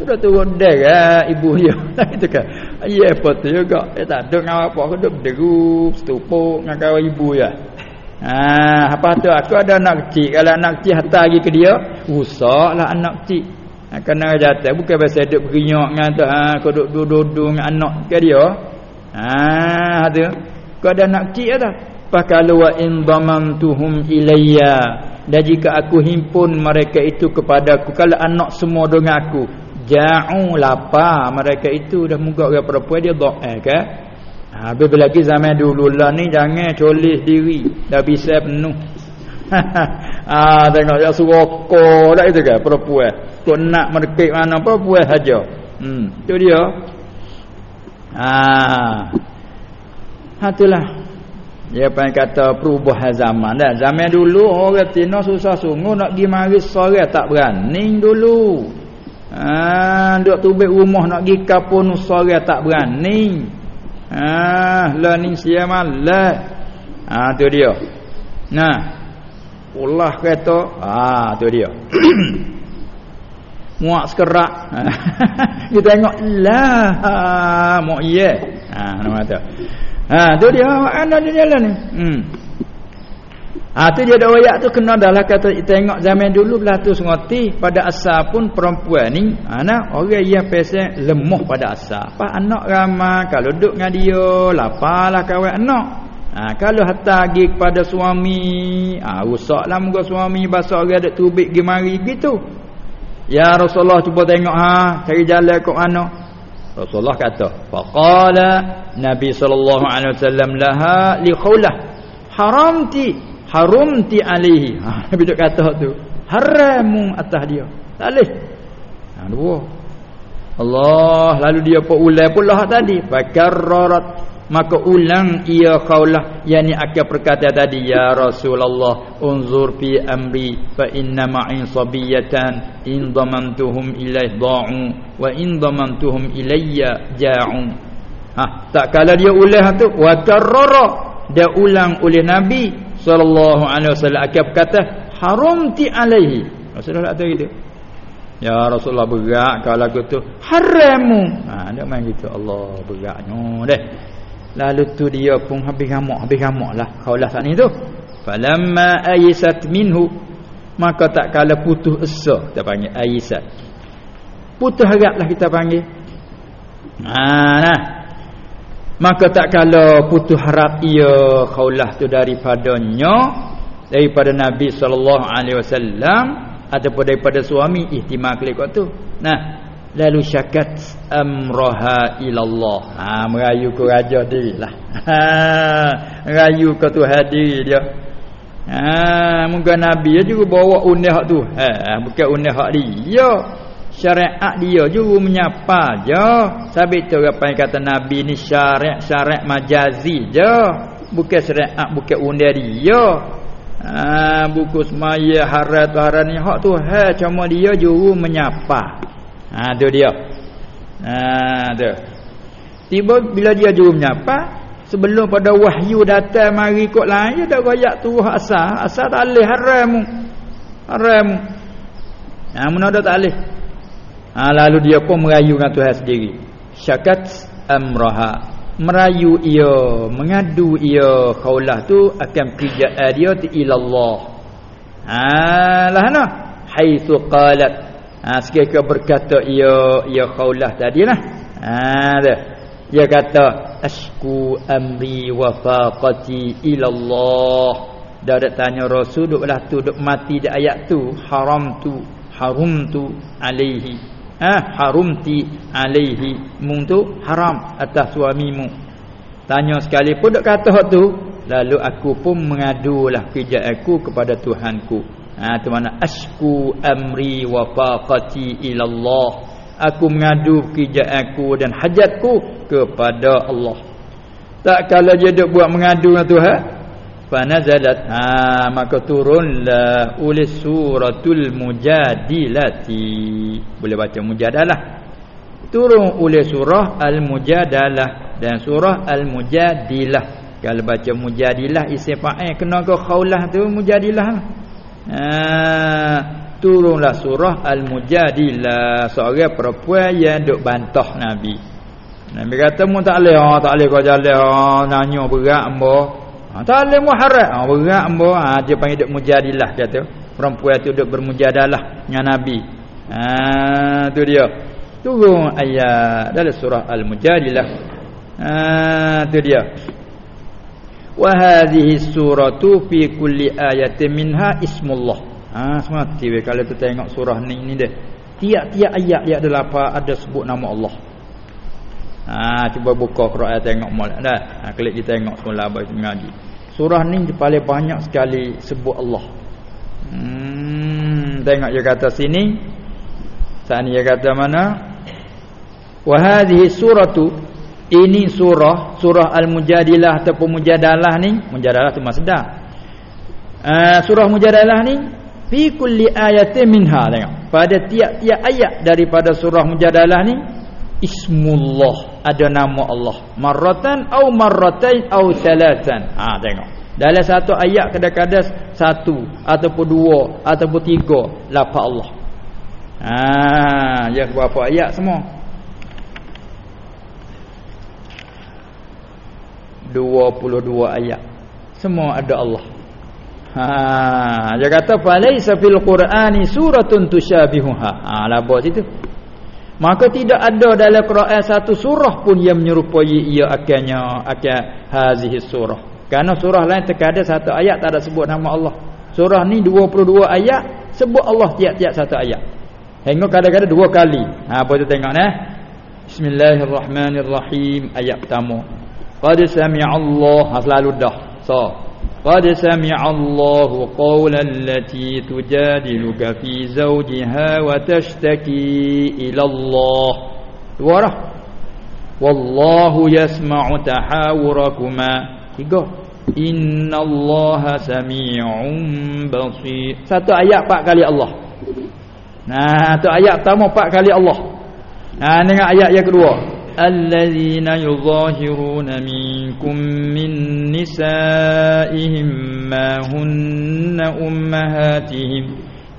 sudah turun dek ha, ibu dia. [LAUGHS] Itu kan? Ya apa tu juga. Eh, tak ada dengan apa aku duduk berderu setupuk dengan kawan ibu ya ha apa tu? Aku ada anak kecil. Kalau anak kecil hantar lagi ke dia rusaklah anak kecil. Ha, kena jatuh bukan biasa duduk berinyak dengan tu. Ha, aku duduk duduk dengan anak ke dia ha tu kau ada anak kecil tak fakalu wa in damantuhum ilayya. Dan jika aku himpun mereka itu kepada aku kalau anak semua dengan aku ja'u lapar mereka itu dah muka orang perempuan dia eh, kan ha habis lagi zaman dulu lah ni jangan colis diri. Dah bisa penuh. Ah [LAUGHS] tengok dia suaka dah itu kan perempuan. Kau nak merkik mana perempuan saja. Hmm tu dia ah ha itulah. Dia pun kata perubahan zaman. Dah zaman dulu orang Tino susah sungguh nak pergi mari sore tak berani dulu. Ha duk tubik rumah nak pergi kapun sore tak berani. Ha lah ni sia malas ha tu dia. Nah. Ulah kereta ha tu dia [CLEARS THROAT] muak sekerak [LAUGHS] kita tengok lah ha mak ye ha nama tu ha tu dia ana dia jalan ni hmm Ha tu dia ayat tu kena dalam kata tengok zaman dulu belah tu sengoti pada asal pun perempuan ni anak orang yang pesek lemah pada asal. Apa anak ramai kalau duduk dengan dia laparlah kawan anak. Ha, kalau hatta pergi kepada suami, ha, rusaklah muka suami bahasa orang ada tubik pergi mari gitu. Ya Rasulullah cuba tengok ha? Cari jalan kok mana. Rasulullah kata, faqala Nabi sallallahu alaihi wasallam laha li khawlah. Haramti harumti alaihi. Ha [LAUGHS] nabi duk kata tu. Haramu atas dia. Tak ha dua. Allah lalu dia pun ulang pula tadi. Fakarrarat maka ulang ia qaulah yakni akan perkata tadi ya Rasulullah unzur fi amri fa inna ma'i sabiyatan in damantuhum ilaihi da'u wa in damantuhum ilayya ja'u. Ha tak kala dia ulang tu wa karrara. Dia ulang oleh nabi sallallahu alaihi wasallam. Akan berkata haramti alaihi. Rasulullah kata gitu. Ya Rasulullah berat kalau lagu tu. Haramu. Ha dia main gitu. Allah beratnya deh lalu tu dia pun habis gamak habis gamaklah kaulah saat ni tu. Falamma ayisat minhu. Maka tak kala putus asa kita panggil ayisat. Putus haraplah kita panggil. Ha nah maka tak kala putus harap ia khaulah tu daripadanya daripada Nabi wasallam ataupun daripada suami ihtimal klik tu. Nah lalu syakat amraha ilallah. Ha merayu ke raja dirilah. Ha merayu ke Tuhan diri dia. Ha mungkin nabi juga bawa undah tu. Ha bukan undah hak dia. Syariat dia juga menyapa je. Sabit tu apa yang kata nabi ni syariat syariat majazi je. Bukan syariat bukan undang dia. Ha, buku semaya harat harat ni hak tu ha cuma dia juga menyapa ha tu dia. Ha tu. Tiba bila dia juga menyapa sebelum pada wahyu datang mari kok lain dia dak royak tu asal asal tak leh haram haram ha mun ada tak leh ha, lalu dia pun merayu dengan Tuhan sendiri. Syakat amraha. Merayu ia mengadu ia. Khaulah tu akan kerjaan dia tu ilallah. Ha lah nah haitsu qalat ha sekiranya berkata ia ia khaulah tadilah. Ha dah dia kata asku amri wa faqati ilallah. Dah ada tanya rasul duk lah tu duk mati di ayat tu. Haram tu harum tu alaihi. Ha harumti alaihi. Mung tu haram atas suamimu. Tanya sekali pun dak kata tu lalu aku pun mengadulah kerja aku kepada Tuhanku ha tu mana? Asku amri wa faqati ila Allah aku mengadu kerja aku dan hajatku kepada Allah. Tak kalau dia duk buat mengadu dengan Tuhan fanazalat. Ha maka turunlah oleh suratul mujadilati. Boleh baca mujadalah? Turun oleh surah al-mujadalah dan surah al-mujadilah. Kalau baca mujadilah isim fa'il kena ke khaulah tu mujadilah ha turunlah surah al-mujadilah seorang perempuan yang duk bantah nabi nabi kata mu tak leh oh, tak leh kau jalan oh, nanya berat ambo Ha, tak boleh muharram. Ha, berat ambo. Ha, dia panggil duk mujadilah kata. Perempuan tu duk bermujadalah dengan Nabi. Ha, tu dia. Turun ayat dalam surah Al-Mujadilah. Ha, tu dia. Wa hadhihi suratu fi kulli ayatin minha ismullah. Ha, semati kalau tu tengok surah ni ni dia. Tiap-tiap ayat yang ada apa ada sebut nama Allah. Ha cuba buka Quran tengok molek dah. Ha klik kita tengok semula baik mengaji. Surah ni paling banyak sekali sebut Allah. Hmm tengok dia kata sini. Saat ni dia kata mana? Wa hadhihi suratu ini surah surah Al-Mujadilah ataupun Mujadalah ni, Mujadalah tu masdar. Uh, surah Mujadalah ni fi kulli ayatin minha tengok. Pada tiap-tiap ayat daripada surah Mujadalah ni ismullah ada nama Allah. Marratan au marratain au thalathan. Ha tengok. Dalam satu ayat kadang-kadang satu ataupun dua ataupun tiga lafaz Allah. Ha ya berapa ayat semua dua puluh dua ayat semua ada Allah ha dia kata falaisa fil qur'ani suratun tusyabihuha ha labas itu Maka tidak ada dalam Quran satu surah pun yang menyerupai ia akannya akan hazihi surah. Karena surah lain terkadang satu ayat tak ada sebut nama Allah. Surah ni 22 ayat sebut Allah tiap-tiap satu ayat. Hingga kadang-kadang dua kali. Ha apa tu tengok eh. Bismillahirrahmanirrahim ayat pertama. Qad sami'a Allah haslalu dah. So. Qad sami'a Allah qawlan allati tujadiluka fi zawjiha wa tashtaki ila Allah. Dua Wallahu yasma'u tahawurakuma. Tiga. Inna Allah sami'un basir. Satu ayat empat kali Allah. Nah, tu ayat pertama empat kali Allah. Nah, dengan ayat yang kedua. الذين يظاهرون منكم من نسائهم ما هن أمهاتهم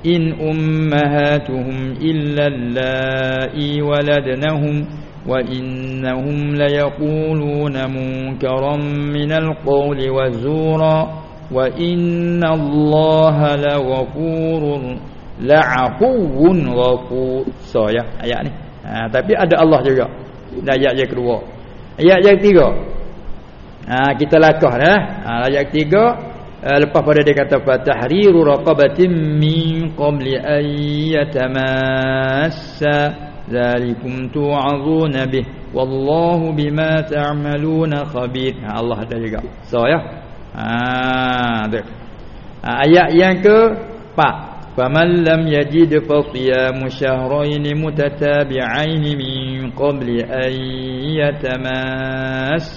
إن أمهاتهم إلا اللائي ولدنهم وإنهم ليقولون منكرا من القول والزورا وإن الله لغفور لعفو غفور. صحيح يعني tapi ada Allah juga. Ayat yang kedua. Ayat yang ketiga. Ha, kita lakah dah. Ha, ayat ketiga ha, lepas pada dia kata fatahriru raqabatin min qabli ayyatamassa zalikum tu'azuna bih wallahu bima ta'maluna khabir. Ha, Allah ada juga. So ya. Ha, ha, ayat yang ke 4 فمن لم يجد فصيام شهرين متتابعين من قبل أن يتماسا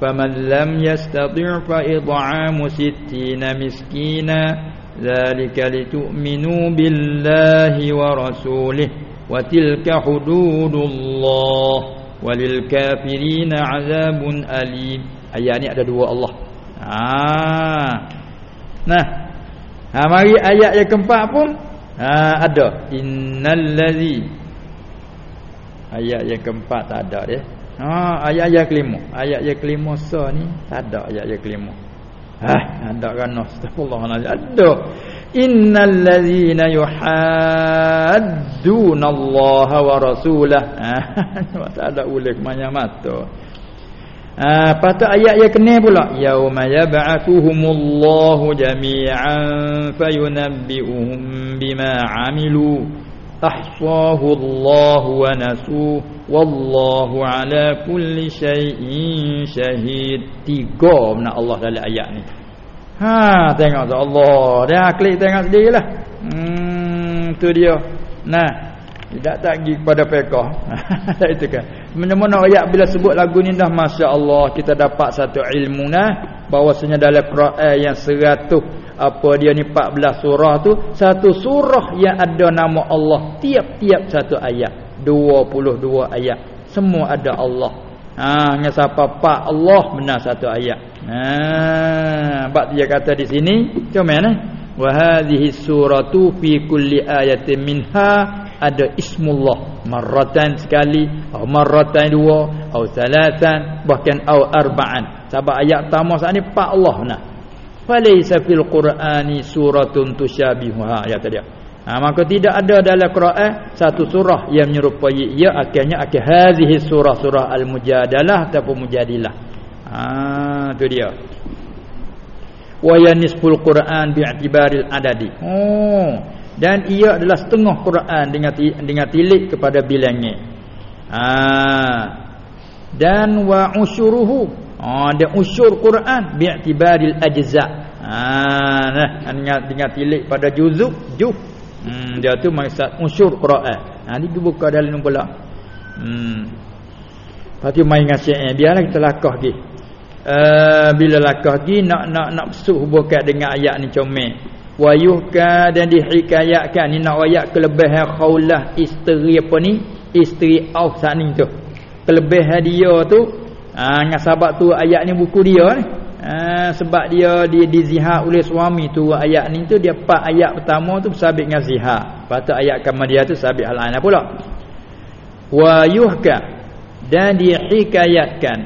فمن لم يستطع فإطعام ستين مسكينا ذلك لتؤمنوا بالله ورسوله وتلك حدود الله وللكافرين عذاب أليم. أي يعني ada dua Allah. Ah. Ha mari ayat yang keempat pun ha ada innallazi ayat yang keempat tak ada dia. Ha ayat yang kelima, ayat yang kelima sa ni tak ada ayat yang kelima. Ha ada kan astagfirullahalazim. Ada innallazina yuhadduna Allah wa rasulah. Ha [LAUGHS] tak ada ulek manya mata. Ah patut ayat yang kena pula. Yauma yab'athuhumullahu jami'an fayunabbi'uhum bima 'amilu. Ahsahu Allah wa nasu wallahu ala kulli shay'in shahid. Tiga mana Allah dalam ayat ni. Ha tengok tu. Allah. Dia klik tengok sendirilah. Hmm tu dia. Nah tidak tak pergi kepada pekah [LAUGHS] itu kan. Mana-mana ayat bila sebut lagu ni dah Masya Allah kita dapat satu ilmu nah bahwasanya dalam Quran yang 100 apa dia ni 14 surah tu satu surah yang ada nama Allah. Tiap-tiap satu ayat. 22 ayat. Semua ada Allah. Ha hanya siapa pak Allah benar satu ayat. Ha bab dia kata di sini macam mana? Wa hadhihi suratu fi kulli ayatin minha ada ismullah. Marratan sekali atau marratan dua atau salatan bahkan atau arba'an. Sebab ayat pertama saat ni pak Allah nah. Falaysa fil qur'ani suratun tusyabihuha ayat tadi. Ha, maka tidak ada dalam Quran satu surah yang menyerupai ia akhirnya akhir hadhihi surah-surah al-mujadalah ataupun mujadilah. Ha tu dia. Wa yanisful quran bi'tibaril adadi. Oh dan ia adalah setengah Quran dengan dengan tilik kepada bilangnya. Ha. Dan wa usyuruhu. Ha dia usyur Quran bi'tibaril ajza. Ha nah dengan dengan tilik pada juzuk juz. Hmm dia tu maksud usyur Quran. Ha ni buka dalam pula. Hmm. Pati main ngasih eh biarlah kita lakah lagi. Uh, bila lakah lagi nak nak nak pesuh hubungkan dengan ayat ni comel wayuhka dan dihikayatkan ni nak ayat kelebihan khaulah isteri apa ni? Isteri auf sani tu. Kelebihan dia tu ha, dengan sebab tu ayat ni buku dia ni ha, sebab dia di, dizihar oleh suami tu ayat ni tu dia empat ayat pertama tu sabit dengan zihar patut ayat kamar dia tu sabit hal-hal pula. Wayuhka dan dihikayatkan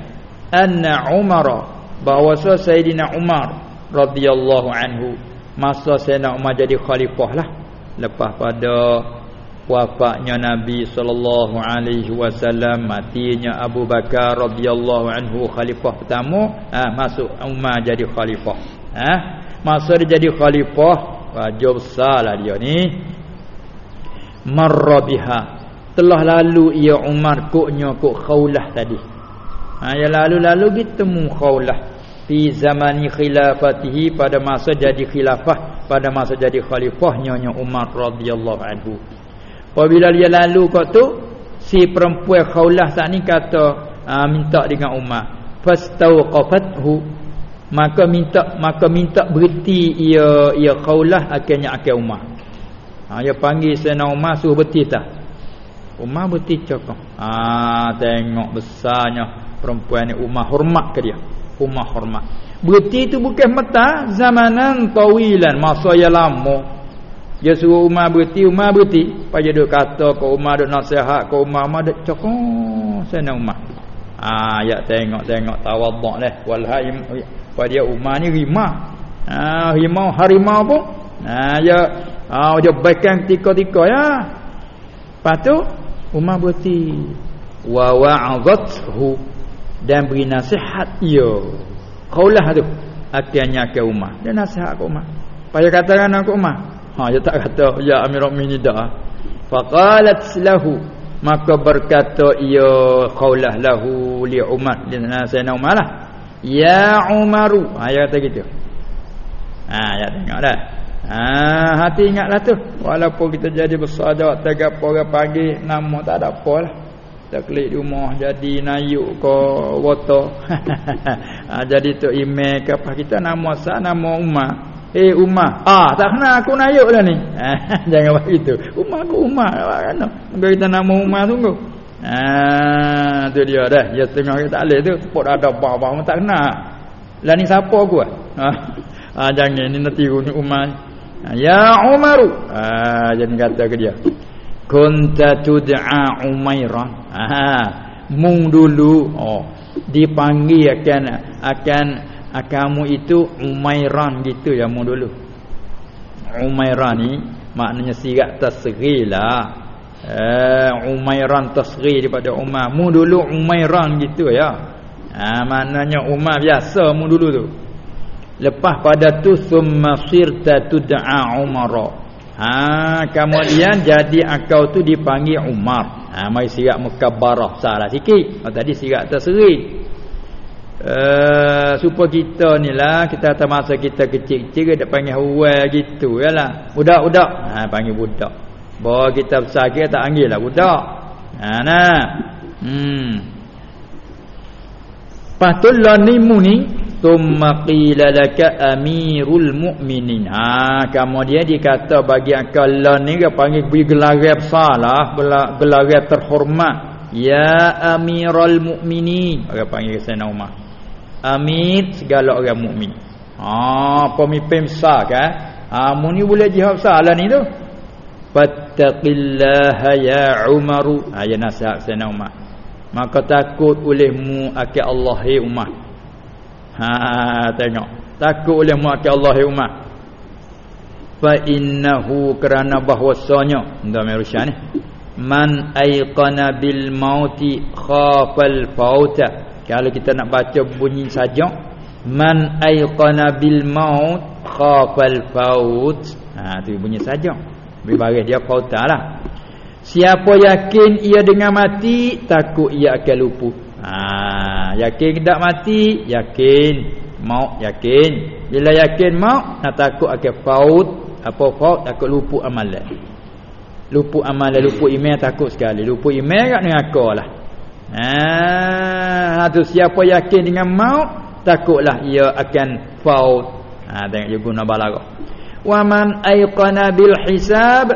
anna umara bahawa sayyidina umar radhiyallahu anhu masa Sayyidina Umar jadi khalifah lah. Lepas pada wafatnya Nabi sallallahu alaihi wasallam matinya Abu Bakar radhiyallahu anhu khalifah pertama ha, masuk Umar jadi khalifah. Ha? masa dia jadi khalifah wajib salah dia ni. Marrabiha telah lalu ia Umar koknya kok khaulah tadi. Ha, yang lalu-lalu kita temu khaulah fi zamani khilafatihi pada masa jadi khilafah pada masa jadi khalifahnya Umar radhiyallahu anhu. Apabila dia lalu kat tu si perempuan Khaulah saat ni kata aa, ah, minta dengan Umar fastauqafathu maka minta maka minta berhenti ia ia Khaulah akhirnya akhir Umar. Ha dia panggil Sayyidina Umar suruh berhenti tak? Umar berhenti cakap. Ah tengok besarnya perempuan ni Umar hormat ke dia rumah hormat. Berhenti itu bukan mata zamanan tawilan masa yang lama. Dia suruh Umar berhenti, Umar berhenti. Paya duk kata ke Umar duk nasihat ke Umar, Umar oh, saya nak Umar. Ah, ya tengok tengok tawaduk deh. Walhaim pada dia Umar ni rimah. Ah, rimau harimau pun. Ah, ya ah dia baikkan ketika-ketika ya. Lepas tu Umar berhenti. Wa wa'adhathu dan beri nasihat ia kaulah tu. Akhirnya ke umar. Dia nasihat ke umar. Payah katakan aku umar? Ha dia tak kata ya amirul mukminin dah. Faqalat lahu. Maka berkata ia kaulah lahu li umar. Dia nasihat umar lah. Ya umaru. Ha dia kata gitu. Ha ya tengok dah. Ha hati ingatlah tu. Walaupun kita jadi besar tak apa orang panggil nama tak ada apa lah taklid rumah jadi nayuk ke water [LAUGHS] ha, jadi tu email ke apa? Kita nama sah nama umah eh umah ah tak kena aku nayuk lah ni. [LAUGHS] Jangan buat itu umah aku umah kan? Kita nama umah tunggu. Ah tu dia dah. Dia tengah kita alih tu. Pot ada apa-apa tak kena. Lah ni siapa aku ah [LAUGHS] ah jangan. Ni nanti umah ya umaru. Ah jangan kata ke dia kunta tud'a umairan ha mung dulu. Oh. Dipanggil akan akan kamu itu umairan gitu ya mung dulu. Umairan ni maknanya sirat tasghir lah. Eh umairan tasghir daripada umar. Mung dulu umairan gitu ya. Ha maknanya umar biasa mung dulu tu. Lepas pada tu summa sirta tud'a umara Ha kemudian jadi akau tu dipanggil Umar. Ha mai sirat mukabbarah salah sikit. Oh, tadi sirat terseri. Uh, supaya kita ni lah kita atas masa kita kecil-kecil dia panggil huwal gitu yalah. Budak-budak. Ha panggil budak. Bawa kita besar kita tak panggil lah budak. Ha nah. Hmm. Patul lanimu ni thumma qila laka amirul mu'minin. Ha kemudian dikata bagi akal ni dia panggil beri gelar besar lah gelar terhormat. Ya amirul mu'minin. Orang panggil Sayyidina Umar. Amir segala orang mukmin ha pemimpin besar kan ha mu ni boleh jawab salah ni tu. Fattaqillaha ya umaru ha ya nasihat Sayyidina Umar. Maka takut olehmu akan Allah hai Umar Ha tengok. Takut oleh maki Allah umat. Fa innahu kerana bahwasanya ndak merusya ni. Man aiqana bil mauti khafal fauta. Kalau kita nak baca bunyi saja man aiqana bil maut khafal faut. Ha tu bunyi saja. Berbaris dia fautalah. Siapa yakin ia dengan mati takut ia akan luput. Ha, yakin tak mati, yakin mau yakin. Bila yakin mau, nak takut akan faut, apa faut takut luput amalan. Luput amalan, luput iman takut sekali. Luput iman kat dengan akalah. Ha, tu siapa yakin dengan mau, takutlah ia akan faut. Ha, tengok dia guna balaghah. Wa man ayqana bil hisab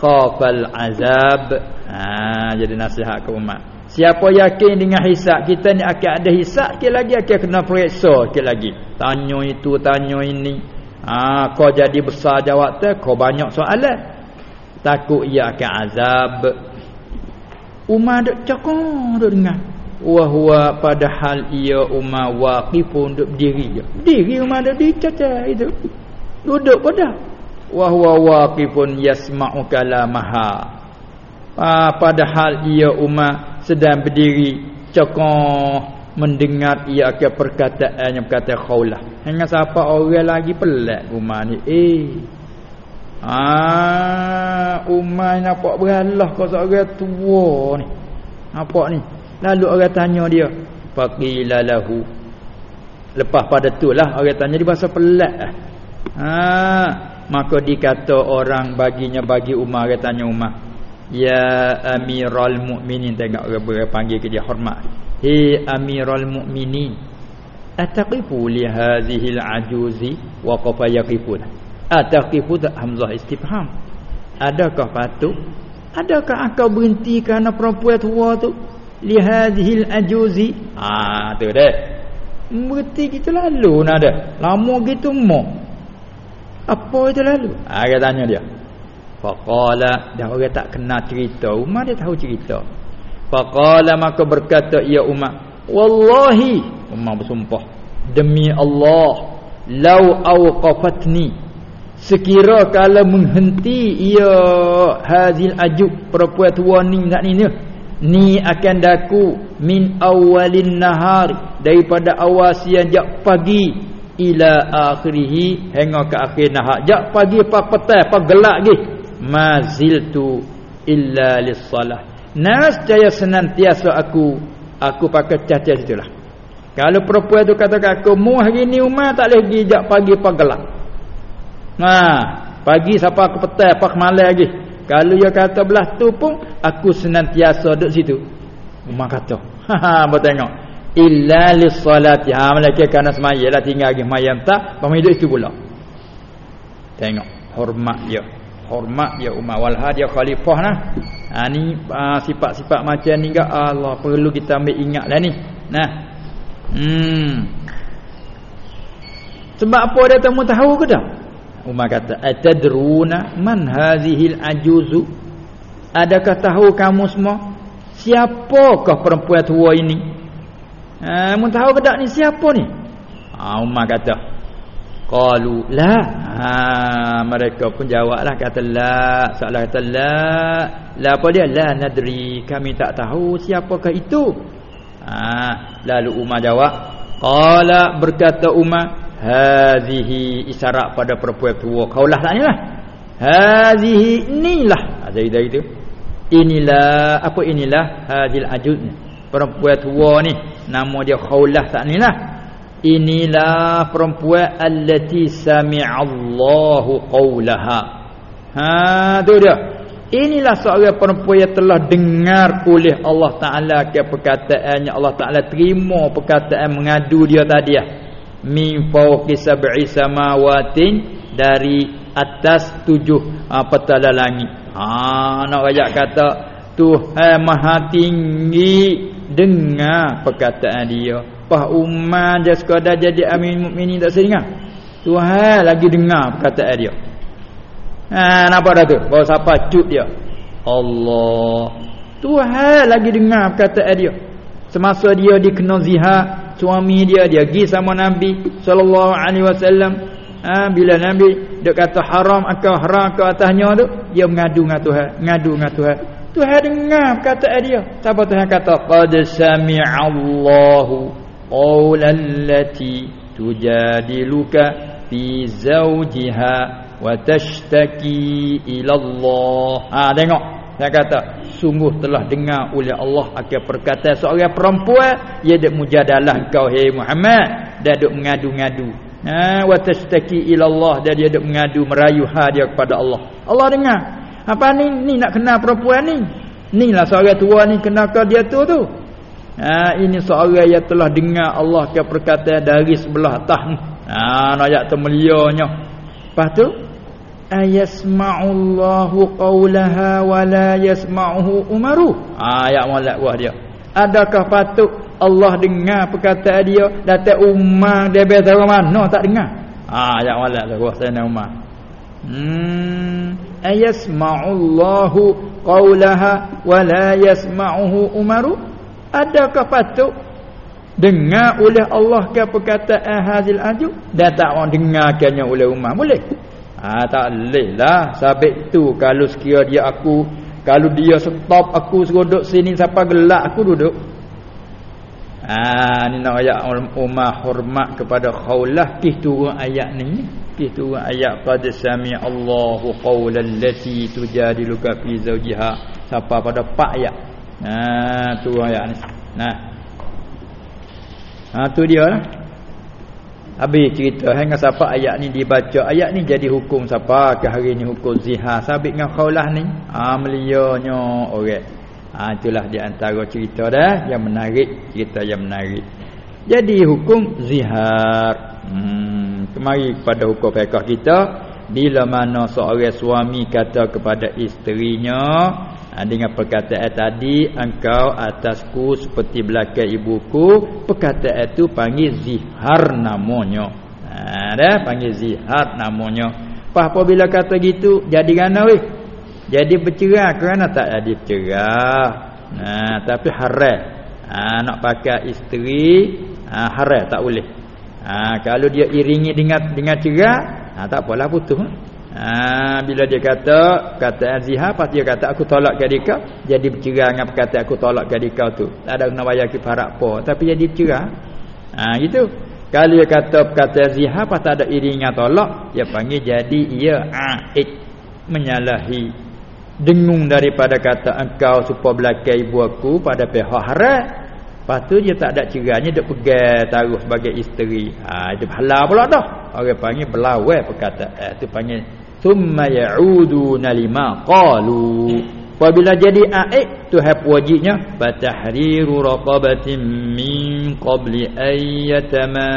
khafal azab. Ha, jadi nasihat ke umat. Siapa yakin dengan hisap kita ni akan ada hisap sikit lagi akan kena periksa sikit lagi. Tanya itu, tanya ini. Ha, kau jadi besar jawab tu, kau banyak soalan. Takut ia akan azab. Umar duk cakap, duk dengar. Wahwa padahal ia Umar waqifun duk berdiri. Berdiri Umar duk dicacat itu. Duduk pada. Wahwa waqifun yasma'u kalamaha. Ha, padahal ia Umar sedang berdiri cokoh mendengar ia akan perkataan yang berkata khaulah hanya siapa orang lagi pelik rumah ni? Eh ah umar nampak beralah kau seorang tua ni. Nampak ni? Lalu orang tanya dia faqila lahu. Lepas pada tu lah orang tanya dia bahasa pelik. Ah maka dikata orang baginya bagi umar orang tanya umar Ya Amiral Mukminin tengok orang panggil ke dia hormat. He Amiral Mukminin. Ataqifu li hadhihi al-ajuzi wa qafa yaqifun. Ataqifu hamzah istifham. Adakah patut? Adakah engkau berhenti kerana perempuan tua tu? Li hadhihi al-ajuzi. Ah tu dah. Berhenti kita lalu nak ada. Lama gitu mau. Apa itu lalu? Ah dia tanya dia. Faqala dah orang tak kenal cerita. Umar dia tahu cerita. Faqala maka berkata ia Umar Wallahi Umar bersumpah Demi Allah Lau awqafatni Sekira kalau menghenti Ia hazil ajuk Perempuan tua ni tak ni Ni akan daku Min awalin nahar Daripada awal siang jak pagi Ila akhirihi Hingga ke akhir nahar. Jak pagi pak petai Pak gelak lagi maziltu illa lis-salah. Nas jaya senantiasa aku aku pakai cacat itulah. Kalau perempuan tu kata aku mu hari ni umar tak boleh pergi jak pagi pagelak nah pagi sampai aku petang pak malam lagi? Kalau dia kata belah tu pun aku senantiasa duduk situ. Umar kata ha ha tengok. Illa lis-salati. Ha malaikat kerana semayalah tinggal lagi mayam tak pemilik itu pula. Tengok hormat dia hormat dia Umar walha dia khalifah nah. Ha ni ha, sifat-sifat macam ni gak Allah perlu kita ambil ingatlah ni. Nah. Hmm. Sebab apa dia tahu tahu ke dah? Umar kata, "Atadruna man hadhihi al-ajuzu?" Adakah tahu kamu semua siapakah perempuan tua ini? Ha, mu tahu ke tak ni siapa ni? Ha, Umar kata, Qalu la. Ha mereka pun jawablah kata la. Soalan kata la. La apa dia? La nadri. Kami tak tahu siapakah itu. Ha lalu Umar jawab. Qala berkata Umar, hazihi isyarat pada perempuan tua. Kaulah tak nilah. Hazihi inilah. Ada ha, itu. Inilah apa inilah hadil ajud perempuan tua ni nama dia Khaulah tak nilah inilah perempuan allati sami'allahu qawlaha. Ha tu dia. Inilah seorang perempuan yang telah dengar oleh Allah taala ke perkataannya. Allah taala terima perkataan mengadu dia tadi. Ya min fawqi sab'i samawatin dari atas tujuh ha, petala langit. Ha nak ajak kata Tuhan maha tinggi dengar perkataan dia Pah umat dia sekadar jadi amin mukminin tak sedengar Tuhan lagi dengar perkataan dia. Ha nampak dah tu? Bawa siapa? Cut dia. Allah. Tuhan lagi dengar perkataan dia. Semasa dia dikena zihar suami dia dia pergi sama Nabi sallallahu alaihi wasallam. Ha, bila Nabi dia kata haram akal haram ke atasnya tu dia mengadu dengan Tuhan ngadu dengan Tuhan. Tuhan dengar perkataan dia. Siapa Tuhan kata? Qad sami'allahu qawlallati tujadiluka fi zawjiha wa tashtaki ila Allah ha tengok. Saya kata sungguh telah dengar oleh Allah akan perkataan seorang perempuan. Ia dak mujadalah kau hai Muhammad. Dan dak mengadu-ngadu. Ha wa tashtaki ila Allah. Dan dia dak mengadu merayu ha dia kepada Allah. Allah dengar. Apa ni? Ni nak kenal perempuan ni? Ni lah seorang tua ni kenal kau dia tu tu ha ini seorang yang telah dengar Allah ke perkataan dari sebelah atas ha nak ayat temelianya lepas tu ayasma'ullahu qawlaha wa la yasma'uhu umaru. Ha, ayat molek buah dia. Adakah patut Allah dengar perkataan dia? Datang umar dia biasa mana? Tak dengar. Ha, ayat molek lah buah saya umar. Hmm ayasma'ullahu qawlaha wa la yasma'uhu umaru adakah patut? Dengar oleh Allah ke perkataan hazil aju dan tak orang dengarkannya oleh umar boleh? Ha, tak leh lah. Sabit tu kalau sekira dia aku kalau dia stop aku suruh duduk sini siapa gelak aku duduk. Ha, ni nak ayat Umar hormat kepada Khaulah. Kih turun ayat ni. Kih turun ayat qad sami Allahu qaulal lati tujadiluka fi zawjiha. Siapa pada pak ayat. Nah tu ayat ni. Nah. Ha tu dia lah. Habis cerita hingga siapa ayat ni dibaca. Ayat ni jadi hukum siapa ke hari ni hukum zihar. Sabit dengan khaulah ni. Ha, melianya orang. Ha, itulah di antara cerita dah. Yang menarik. Cerita yang menarik. Jadi hukum zihar. Hmm, kemari kepada hukum fiqah kita. Bila mana seorang suami kata kepada isterinya ha, dengan perkataan tadi engkau atasku seperti belakang ibuku perkataan itu panggil zihar namanya. Ha dah panggil zihar namanya. Apa apabila kata gitu? Jadi gana weh? Jadi bercerai kerana tak jadi bercerai nah tapi haram. Ha, nak pakai isteri ha, haram tak boleh. Ha, kalau dia iringi dengan dengan cerai ha, tak apalah putus Ha, bila dia kata kata azihar pasti dia kata aku tolak kadika jadi bercerai dengan perkataan aku tolak kadika tu. Tak ada kena bayar kifarat apa tapi jadi bercerai ha gitu. Kalau dia kata perkataan azihar pasti ada iringan tolak dia panggil jadi ia aid menyalahi. Dengung daripada kata engkau supaya belakang ibu aku pada pihak haram lepas tu dia tak ada cerainya dia pegang taruh sebagai isteri. Ha itu halal pula dah. Orang panggil belawai perkataan itu panggil thumma ya'uduna lima qalu. Apabila jadi aid tu hak wajibnya fatahriru raqabatin min qabli ayyatamassa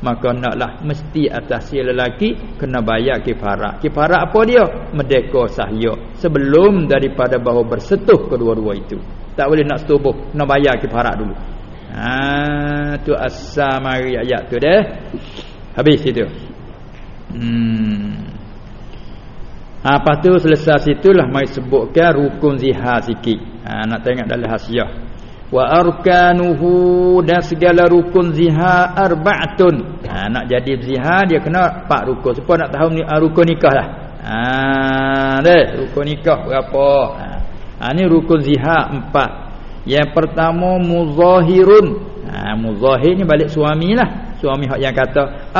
maka naklah mesti atas si lelaki kena bayar kifarah kifarah apa dia? Merdeka sahya. Sebelum daripada bahawa bersetuh kedua-dua itu tak boleh nak setubuh nak bayar kifarah dulu ha tu asal mari ayat tu deh habis itu Hmm. Ha, lepas tu selesai situlah mai sebutkan rukun zihar sikit. Ha, nak tengok dalam hasiah. Wa arkanuhu dan segala rukun zihar arba'atun. Ha, nak jadi zihar dia kena empat rukun. Siapa nak tahu ni rukun nikah lah. Ha, deh, rukun nikah berapa? Ha, ha ni rukun zihar empat. Yang pertama muzahirun. Ha, muzahir ni balik suami lah. Suami yang kata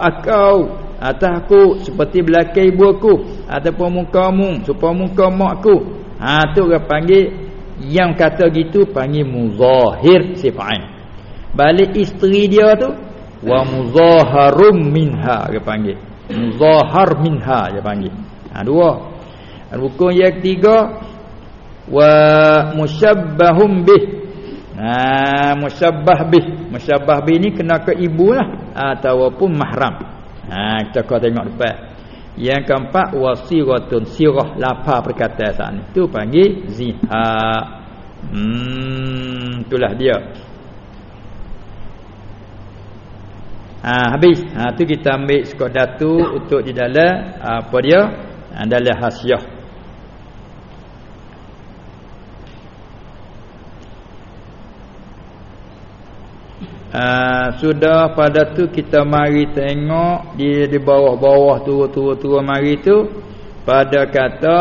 akau atas aku seperti belakang ibu aku ataupun mukamu supaya muka mak aku ha tu orang panggil yang kata gitu panggil muzahir sifa'in balik isteri dia tu wa muzaharum minha dia panggil muzahar minha dia panggil ha dua rukun yang ketiga wa musyabbahum bih Ha musyabbah bih. Musyabbah bih ni kena ke ibu lah ataupun mahram. Ha kita kau tengok depan. Yang keempat wasiratun sirah lapar perkataan saat ni. Tu panggil zihar. Hmm itulah dia. Ha habis. Ha tu kita ambil sekadar tu untuk di dalam apa dia? Ha, dalam hasiah. Uh, sudah pada tu kita mari tengok di di bawah-bawah turun-turun mari tu pada kata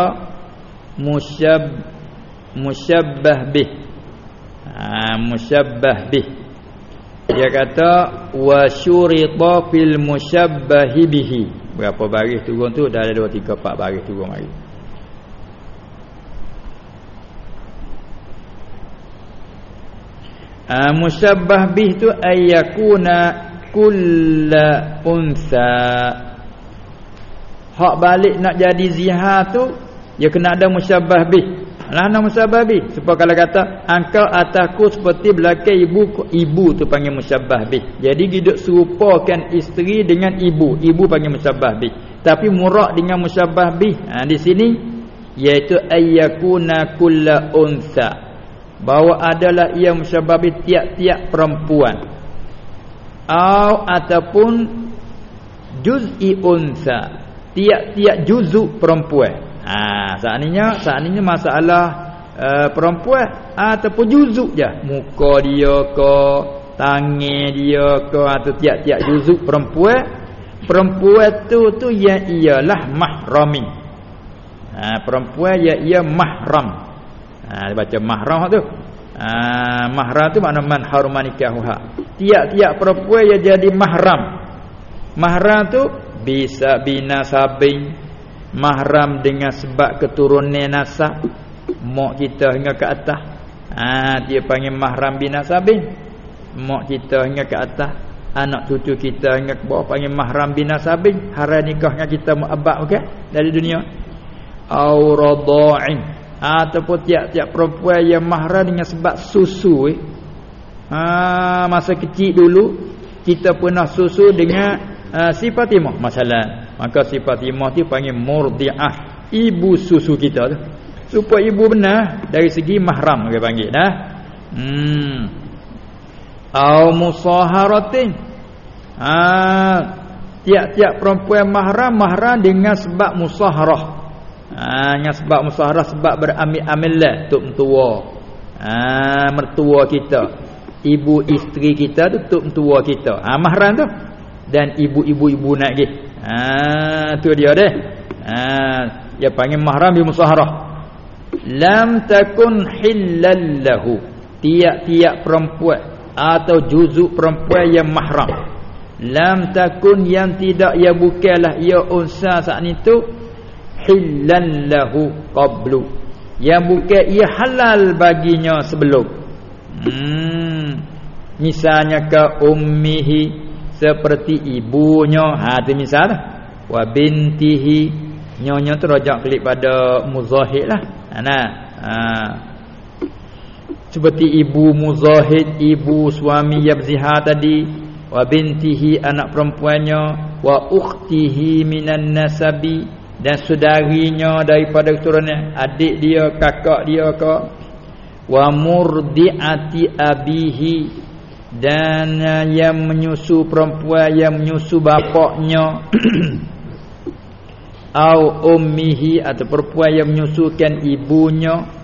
musyab musyabbah bih. Ha musyabbah bih. Dia kata wa syurita fil musyabbahi bihi. Berapa baris turun tu? Dah ada 2 3 4 baris turun mari uh, musyabbah bih tu ayyakuna kulla unsa. Hak balik nak jadi zihar tu dia kena ada musyabbah bih. Lah nak musyabbah bih? Sebab kalau kata engkau atasku seperti belakang ibu ibu tu panggil musyabbah bih. Jadi hidup serupakan isteri dengan ibu. Ibu panggil musyabbah bih. Tapi murak dengan musyabbah bih ha, di sini iaitu ayyakuna kulla unsa bahawa adalah ia musyababi tiap-tiap perempuan. Atau ataupun juz'i unsa. Tiap-tiap juzuk perempuan. Ha saatnya saatnya masalah uh, perempuan ataupun juzuk je. Muka dia ke tangan dia ke atau tiap-tiap juzuk perempuan perempuan tu tu yang ialah mahrami ha perempuan yang ia mahram Ha baca mahram tu. Ha mahram tu makna man harumanikahuha. Tiap-tiap perempuan yang jadi mahram. Mahram tu bisa bina sabing. Mahram dengan sebab keturunan nasab mak kita hingga ke atas. Ha dia panggil mahram bina sabing. Mak kita hingga ke atas. Anak cucu kita hingga ke bawah panggil mahram bina sabing. Hari nikahnya kita muabak okey dari dunia. Au radha'in ataupun tiap-tiap perempuan yang mahram dengan sebab susu eh. ha, masa kecil dulu kita pernah susu dengan uh, si Fatimah masalah. Maka si Fatimah tu panggil murdiah ibu susu kita tu. Supaya ibu benar dari segi mahram dia panggil dah. Hmm. Au musaharatin. Ha tiap-tiap perempuan mahram mahram dengan sebab musaharah hanya sebab musaharah sebab beramil-amillah tok mentua. Ha mertua kita. Ibu isteri kita tu tok mentua kita. Ha mahram tu. Dan ibu-ibu-ibu nak pergi. Ha tu dia deh. Ha dia panggil mahram bi musaharah. Lam takun hillal lahu. Tiap-tiap perempuan atau juzuk perempuan yang mahram. Lam takun yang tidak ya bukanlah ia unsa saat itu hillan lahu qablu. Yang bukan ia halal baginya sebelum. Hmm. Misalnya ke ummihi seperti ibunya. Ha tu misal wa bintihi nyonya tu rajak klik pada muzahid lah. Nah ha. Seperti ibu muzahid ibu suami yabziha tadi. Wa bintihi anak perempuannya. Wa ukhtihi minan nasabi dan saudarinya daripada keturunan adik dia kakak dia ke wa murdiati abihi. Dan uh, yang menyusu perempuan yang menyusu bapaknya [CLEARS THROAT] au ummihi atau perempuan yang menyusukan ibunya.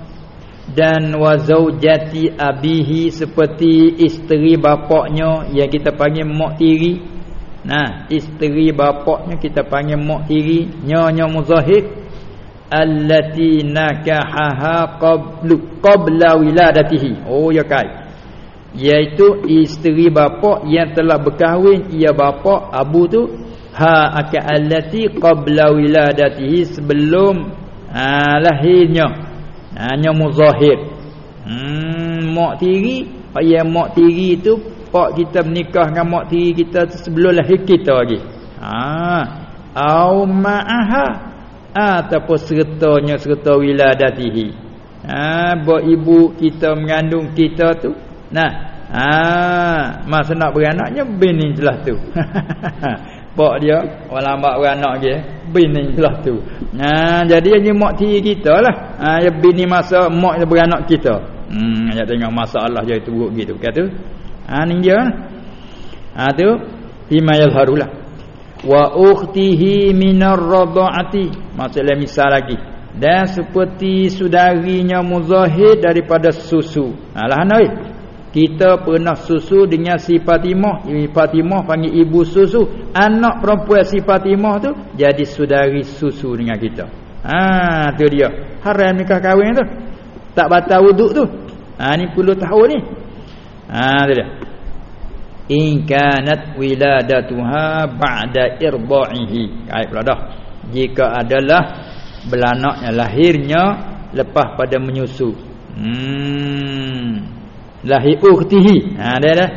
Dan wa zaujati abihi seperti isteri bapaknya yang kita panggil mak tiri Nah, isteri bapaknya kita panggil mak tiri, nyonya muzahid allati nakahaha qablu qabla wiladatihi. Oh ya kai. Iaitu isteri bapak yang telah berkahwin ia bapak abu tu ha akan allati qabla wiladatihi sebelum ha, lahirnya. Ha nya muzahid. Hmm mak tiri, ayah mak tiri tu pak kita menikah dengan mak tiri kita sebelum lahir kita lagi. Ha. Au ma'aha ataupun sertanya serta wiladatihi. Ha, bahawa ibu kita mengandung kita tu Nah, ah, masa nak beranaknya bini jelas tu. [LAUGHS] Pak dia orang lambat beranak dia, bini jelas tu. Nah, jadi dia mak tiri kita lah. Ah, ya bini masa mak beranak kita. Hmm, dia tengok masalah dia itu buruk gitu kata. Ah, ni dia. Ah tu himayal harulah. Wa ukhtihi minar radhaati. Masalah misal lagi. Dan seperti saudarinya muzahid daripada susu. Alah ha, nah, kita pernah susu dengan si Fatimah Ibu Fatimah panggil ibu susu anak perempuan si Fatimah tu jadi saudari susu dengan kita ha tu dia haram nikah kahwin tu tak batal wuduk tu ha ni perlu tahu ni tu dia. In kanat wiladatuha ba'da irda'ihi. Ayat pula dah. Jika adalah belanaknya lahirnya lepas pada menyusu. Hmm. Lahi ukhtihi ha dia dah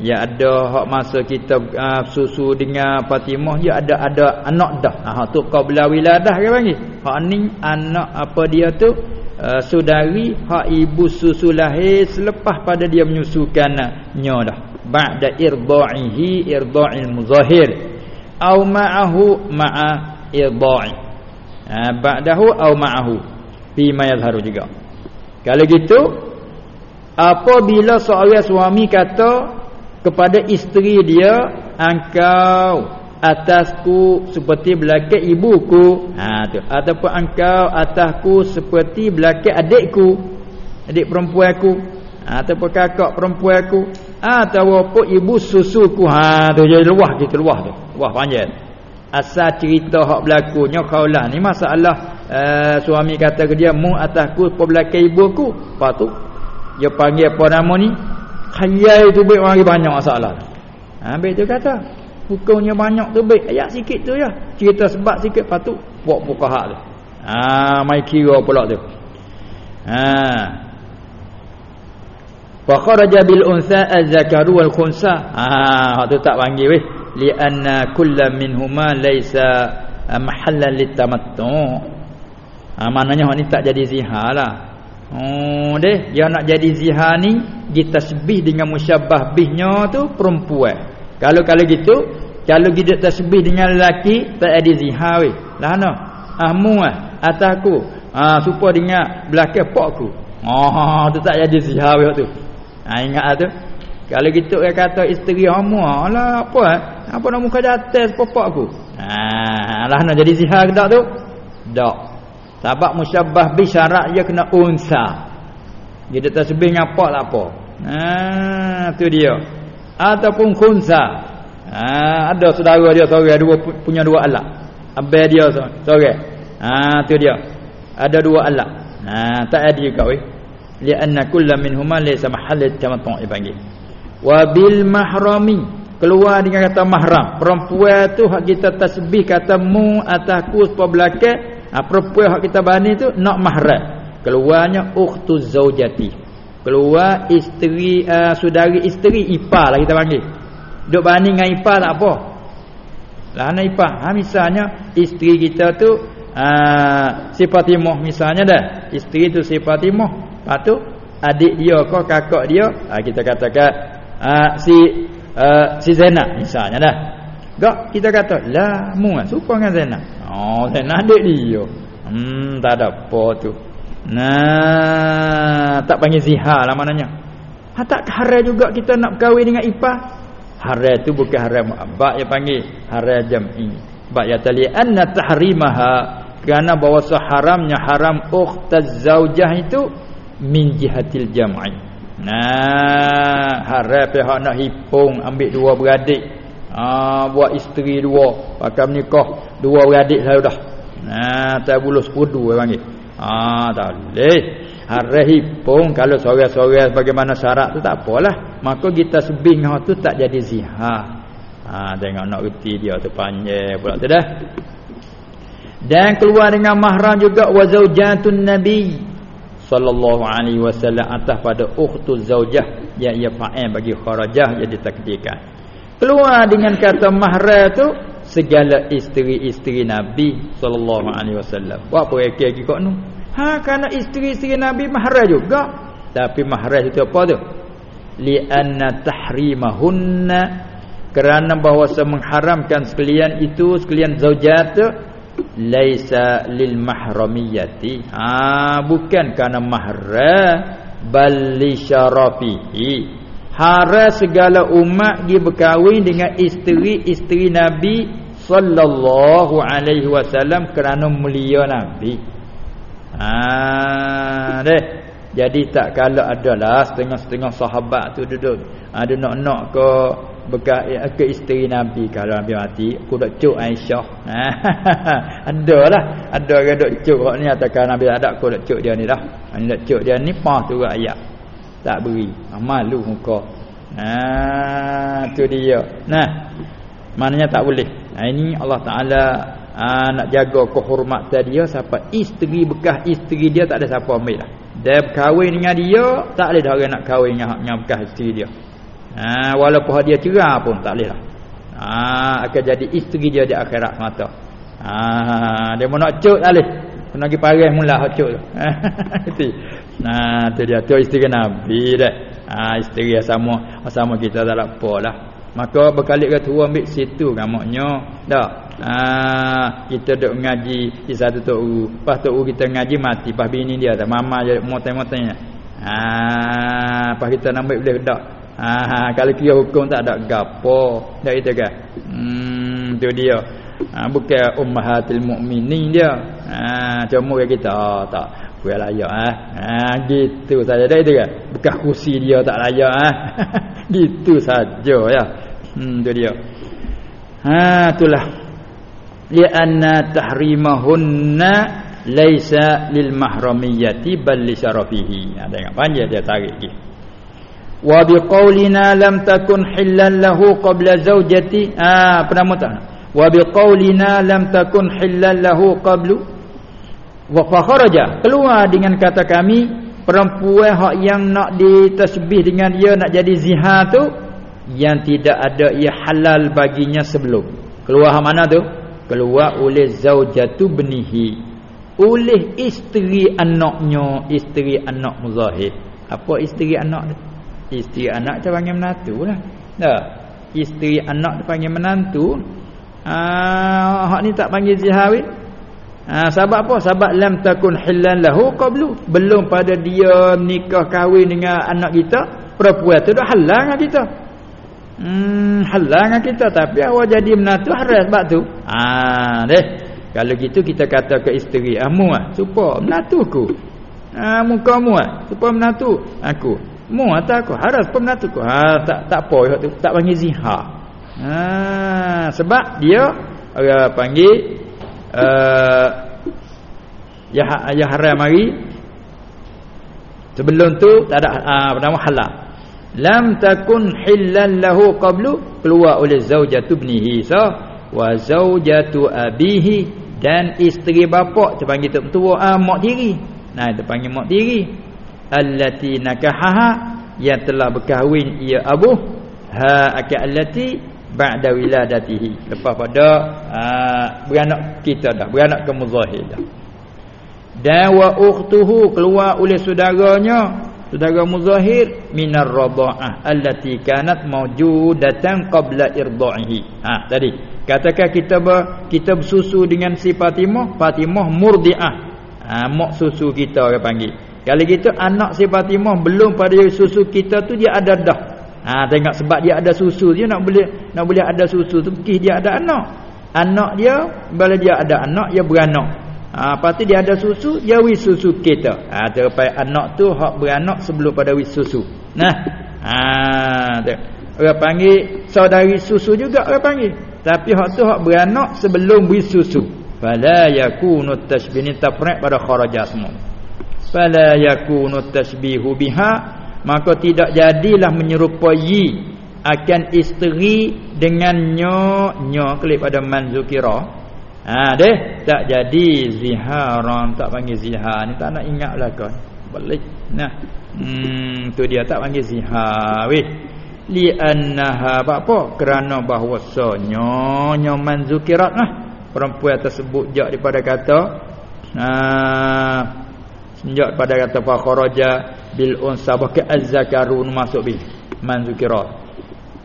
ya ada hak masa kita uh, susu dengan Fatimah ya ada ada anak dah. Ha tu qabla wiladah ke panggil? Hak ni anak apa dia tu uh, saudari hak ibu susu lahir selepas pada dia menyusukan nya dah. Ba'da irda'ihi irda'il muzahir. Au ma'ahu ma'a irda'i. Ha ba'dahu au ma'ahu. Fi ma yadhharu juga. Kalau gitu Apabila seorang suami kata kepada isteri dia, engkau atasku seperti belakang ibuku, ha tu. Ataupun engkau atasku seperti belakang adikku, adik perempuanku, ha, ataupun kakak perempuanku, ataupun ibu susuku. Ha tu jadi luah gitu luah tu. Luah panjang. Asal cerita hak berlakunya kaulah ni masalah uh, suami kata ke dia mu atasku seperti belakang ibuku. Apa tu? dia panggil apa nama ni khayal tu baik orang banyak masalah ha tu kata hukumnya banyak tu baik ayat sikit tu ya cerita sebab sikit patut buat fuqaha tu. Ha mai kira pula tu. Ha. Fa kharaja bil unsa az-zakaru wal khunsa. Ha tu tak panggil weh. Li anna kullam minhuma laysa mahallan litamattu. Ha maknanya hak ni tak jadi zihar lah. Oh deh, dia nak jadi zihar ni ditasbih dengan musyabbah bihnya tu perempuan. Kalau kalau gitu, kalau kita tasbih dengan lelaki tak ada zihar weh. Lah ana? Ahmu ah atasku. Ah supaya dengan belakang pokku. Oh tu tak jadi zihar weh tu. Ha ingat ah tu. Kalau gitu dia kata isteri hamu alah apa eh? Apa nak muka jatuh popokku. Ha lah nak jadi zihar ke tak tu? Tak. Sebab musyabbah bi syarat dia kena unsa. Tak tasbih ngapa lah apa. Ha tu dia. Ataupun khunsa. Ha ada saudara dia seorang dua punya dua alat. Abang dia seorang. Ha tu dia. Ada dua alat. Ha tak ada juga weh. Lianna kullu minhuma laysa mahallat tamattu' ibangi. Wa bil mahrami keluar dengan kata mahram perempuan tu hak kita tasbih kata mu atasku sebelah belakang ha, perempuan hak kita bani tu nak mahram keluarnya ukhtu zaujati keluar isteri uh, saudari isteri ipar lah kita panggil duk bani dengan ipar tak apa lah anak ipar ha, misalnya isteri kita tu uh, si Fatimah misalnya dah isteri tu si Fatimah lepas tu adik dia ke kakak dia ha, kita katakan uh, si uh, si Zainab misalnya dah Gak kita kata lah mu suka dengan Zainab. Oh Zainab adik dia. Hmm tak ada apa tu. Nah tak panggil zihar lah maknanya. Ha tak haram juga kita nak kahwin dengan ipar. Haram tu bukan haram abak yang panggil haram jam'i. Bak ya tali anna tahrimaha kerana bahawa haramnya haram ukhtaz zaujah itu min jihatil jam'i. Nah haram pihak nak hipung ambil dua beradik ha, buat isteri dua pakai menikah dua beradik saya dah nah tak bulu sepudu dia panggil ha tak boleh. Harahi pun kalau seorang-seorang bagaimana syarat tu tak apalah. Maka kita sebing tu tak jadi zihar. Ha tengok nak reti dia tu panjang pula tu dah. Dan keluar dengan mahram juga wa zaujatun nabi sallallahu alaihi wasallam atas pada ukhtu zaujah yang ia fa'il bagi kharajah jadi takdirkan keluar dengan kata mahram tu segala isteri-isteri Nabi sallallahu alaihi wasallam. Buat apa lagi kok nu? Ha kerana isteri-isteri Nabi mahram juga. Tapi mahram itu apa tu? li anna tahrimahunna kerana bahawa mengharamkan sekalian itu sekalian zaujat laisa lil mahramiyati ha bukan kerana mahram bal li syarafihi hara segala umat dia berkahwin dengan isteri-isteri nabi sallallahu alaihi wasallam kerana mulia nabi ha deh jadi tak kalau adalah setengah-setengah sahabat tu duduk ada nak-nak ke bekas eh, ke isteri Nabi kalau Nabi mati aku dak cuk Aisyah. [LAUGHS] ada lah. Ada orang dak cuk hak ni atakan Nabi ada aku dak cuk dia ni dah. Ni dak cuk dia ni pah tu ayat. Tak beri. Ah, malu muka. Nah, tu dia. Nah. Maknanya tak boleh. Nah, ini Allah Taala ah, nak jaga kehormatan dia siapa? Isteri bekas isteri dia tak ada siapa ambil dah dia berkahwin dengan dia tak boleh orang nak kahwin dengan, dengan bekas isteri dia. Ha, walaupun dia cerah pun tak boleh lah. Ha, akan jadi isteri dia di akhirat semata ha, dia mau nak cuk tak boleh. Kena pergi parah mula hak cuk tu. [LAUGHS] Nah tu dia. Tu isteri Nabi dah ha, isteri yang sama sama kita tak apa lah maka berkali kali tua ambil situ gamaknya dah Ah, kita duk ngaji di satu tok u. Pas tok u kita ngaji mati, pas bini dia tak mama je motai-motainya. Ah, pas kita nak boleh dak. Ah, kalau kira hukum tak ada gapo. Dak itu kan. Hmm, tu dia. Ah, bukan ummahatul mukminin dia. Ah, cuma kita oh, tak Kuih layak ah. Ha, gitu saja dah itu kan. Bekas kursi dia tak layak ah. [LAUGHS] gitu saja ya. Hmm tu dia. Ha itulah. Li'anna tahrimahunna laisa lil mahramiyati bal li syarafihi. Ada yang panjang dia tarik lagi. Wa biqaulina lam takun hillan lahu qabla zawjati. Ah pernah mutak wa biqaulina lam takun hillan lahu qablu. Wa fakharaja keluar dengan kata kami perempuan hak yang nak ditasbih dengan dia nak jadi zihar tu yang tidak ada ia halal baginya sebelum. Keluar mana tu? Keluar oleh zaujatu benihi oleh isteri anaknya isteri anak muzahir. Apa isteri anak isteri anak tu panggil menantu lah. Dah. Isteri anak tu panggil menantu. Ah hak ni tak panggil zihawin ah sebab apa? Sebab lam takun hillan lahu qablu. Belum pada dia nikah kahwin dengan anak kita perempuan tu dah halal dengan kita Hmm, halangan kita tapi awak jadi menatu haras sebab tu. Ah, deh. Kalau gitu kita kata ke isteri, "Amu ah, supa menatuku." Ah, muka mu ah, supa menatu aku. Mu atau aku haras pun menatuku. Ha, tak tak apa tu, tak panggil zihar. Ah, sebab dia orang panggil uh, ya ya haram mari sebelum tu tak ada uh, nama halal lam takun hillan lahu qablu. Keluar oleh zaujatu ibnihi so wa zaujatu abihi. Dan isteri bapa terpanggil tua ah mak diri. Nah terpanggil mak diri. Allati nakahaha. Yang telah berkahwin ia abu. Ha akal allati ba'da wiladatihi. Lepas pada aa, beranak kita dah. Beranak ke muzahir dah. Dan wa ukhtuhu keluar oleh saudaranya saudara muzahir minar radha'ah allati kanat mawjudatan qabla irda'ihi ha tadi. Katakan kita ber, kita bersusu dengan si Fatimah Fatimah murdi'ah. Ha mak susu kita orang panggil. Kalau gitu anak si Fatimah belum pada susu kita tu dia ada dah. Ha tengok sebab dia ada susu dia nak boleh nak boleh ada susu tu kih dia ada anak. Anak dia bila dia ada anak dia beranak Ha, lepas tu dia ada susu, dia wis susu kita. Ha, terlepas anak tu hak beranak sebelum pada wis susu. Nah. Ha, tu. Orang panggil saudari susu juga orang panggil. Tapi hak tu hak beranak sebelum wis susu. Fala yakunu tashbih tafriq pada kharaja semua. Fala yakunu tashbihu biha maka tidak jadilah menyerupai akan isteri dengan nyo nyo kelip pada manzukira Ha deh tak jadi ziharan tak panggil zihar ni tak nak ingatlah kau. Balik. Nah. Hmm tu dia tak panggil zihar weh. Li annaha apa? Kerana bahwasanya nyaman zukirat lah. Perempuan tersebut jak daripada kata ha sejak pada kata fa kharaja bil unsa baka az-zakarun masuk bil man zukira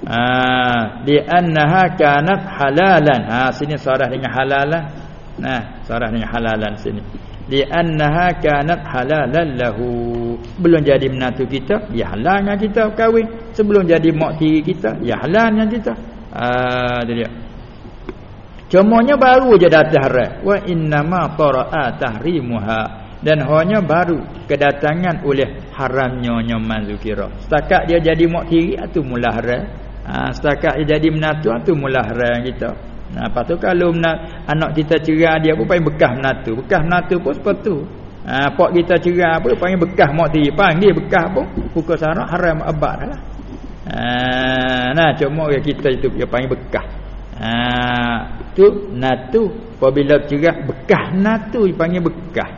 ha li annaha kanat halalan. Ha sini sarah dengan halalan. Nah sarah dengan halalan sini. Li annaha kanat halalan lahu. Belum jadi menantu kita ya dengan kita kahwin. Sebelum jadi mak tiri kita ya dengan kita. Ah dia. Cumanya baru je datang haram. Wa innama tara'a tahrimuha. Dan hanya baru kedatangan oleh haramnya nyaman zukira. Setakat dia jadi mak tiri itu mula haram. Ha, setakat dia jadi menatu itu mula haram kita. Nah, apa tu kalau nak anak kita cerai dia pun panggil bekas menatu. Bekas menatu pun seperti tu. Ha, pak kita cerai apa panggil bekas mak tiri. Panggil bekas pun pukul sarak haram abad lah. Ha, nah cuma kita itu dia panggil bekas. Ha, tu natu apabila cerah bekas natu dipanggil bekas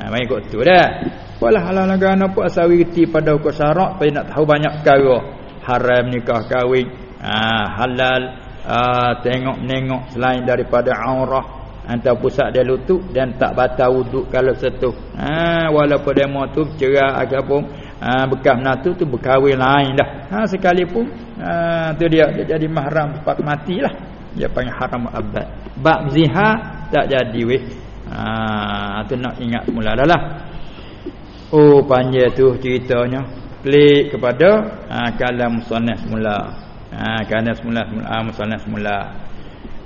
ha mai kok tu dah apalah halal negara apa asawi reti pada hukum syarak tapi nak tahu banyak perkara haram nikah kahwin. Ha halal. Ha, tengok nengok selain daripada aurah. Antara pusat dia lutut dan tak batal wuduk kalau setuh. Ha walaupun demo tu cerah ataupun ha, bekas natu tu berkahwin lain dah. Ha sekalipun ha tu dia, dia jadi mahram cepat matilah dia panggil haram abad bab zihar tak jadi weh. Ha tu nak ingat mula dah lah. Oh panjang tu ceritanya klik kepada? Ha, kalam musannaf semula. Ha kalam semula ha, musannaf semula.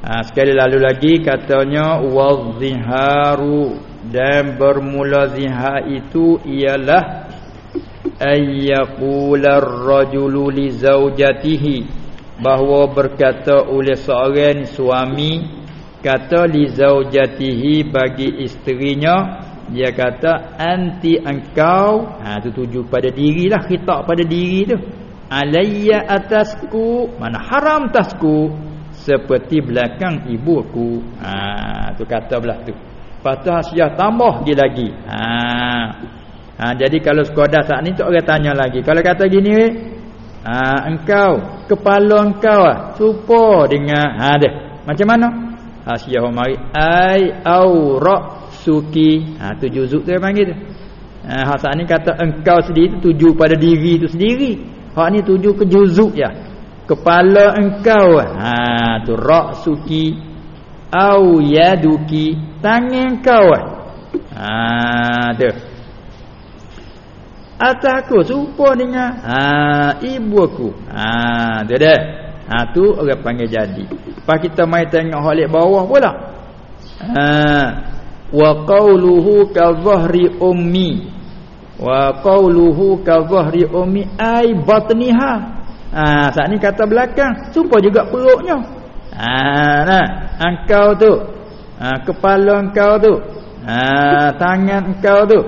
Ha, sekali lalu lagi katanya waziharu dan bermula zihar itu ialah ayyaqula ar-rajulu li zawjatihi bahawa berkata oleh seorang suami kata li zaujatihi bagi isterinya dia kata anti engkau. Ha tu tuju pada dirilah khitab pada diri tu. Alayya atasku. Mana haram tasku? Seperti belakang ibuku. Ha tu kata belah tu. Patah hasiah tambah dia lagi. Ha ha jadi kalau sekadar tak ni tak orang tanya lagi. Kalau kata gini ha, engkau kepala engkau ah serupa dengan ha dia macam mana? Hasiah mari ai aura suki. Ha tu juzuk tu dia panggil tu. Ha hasa ni kata engkau sendiri tu tuju pada diri tu sendiri. Hak ni tuju ke juzuk ya kepala engkau. Ha tu ra suki. Au yaduki. Tangan engkau. Ha tu. Atas aku serupa dengan ha, ibu aku. Ha, dia. Dah. Ha, tu orang panggil jadi. Pas kita mai tengok halik bawah pula. Ha, wa qawluhu ka zahri ummi. Wa qawluhu ka zahri ummi ai batniha. Ha, saat ni kata belakang. Serupa juga perutnya. Ha, nah. Engkau tu. Ha, kepala engkau tu. Ha, tangan engkau tu.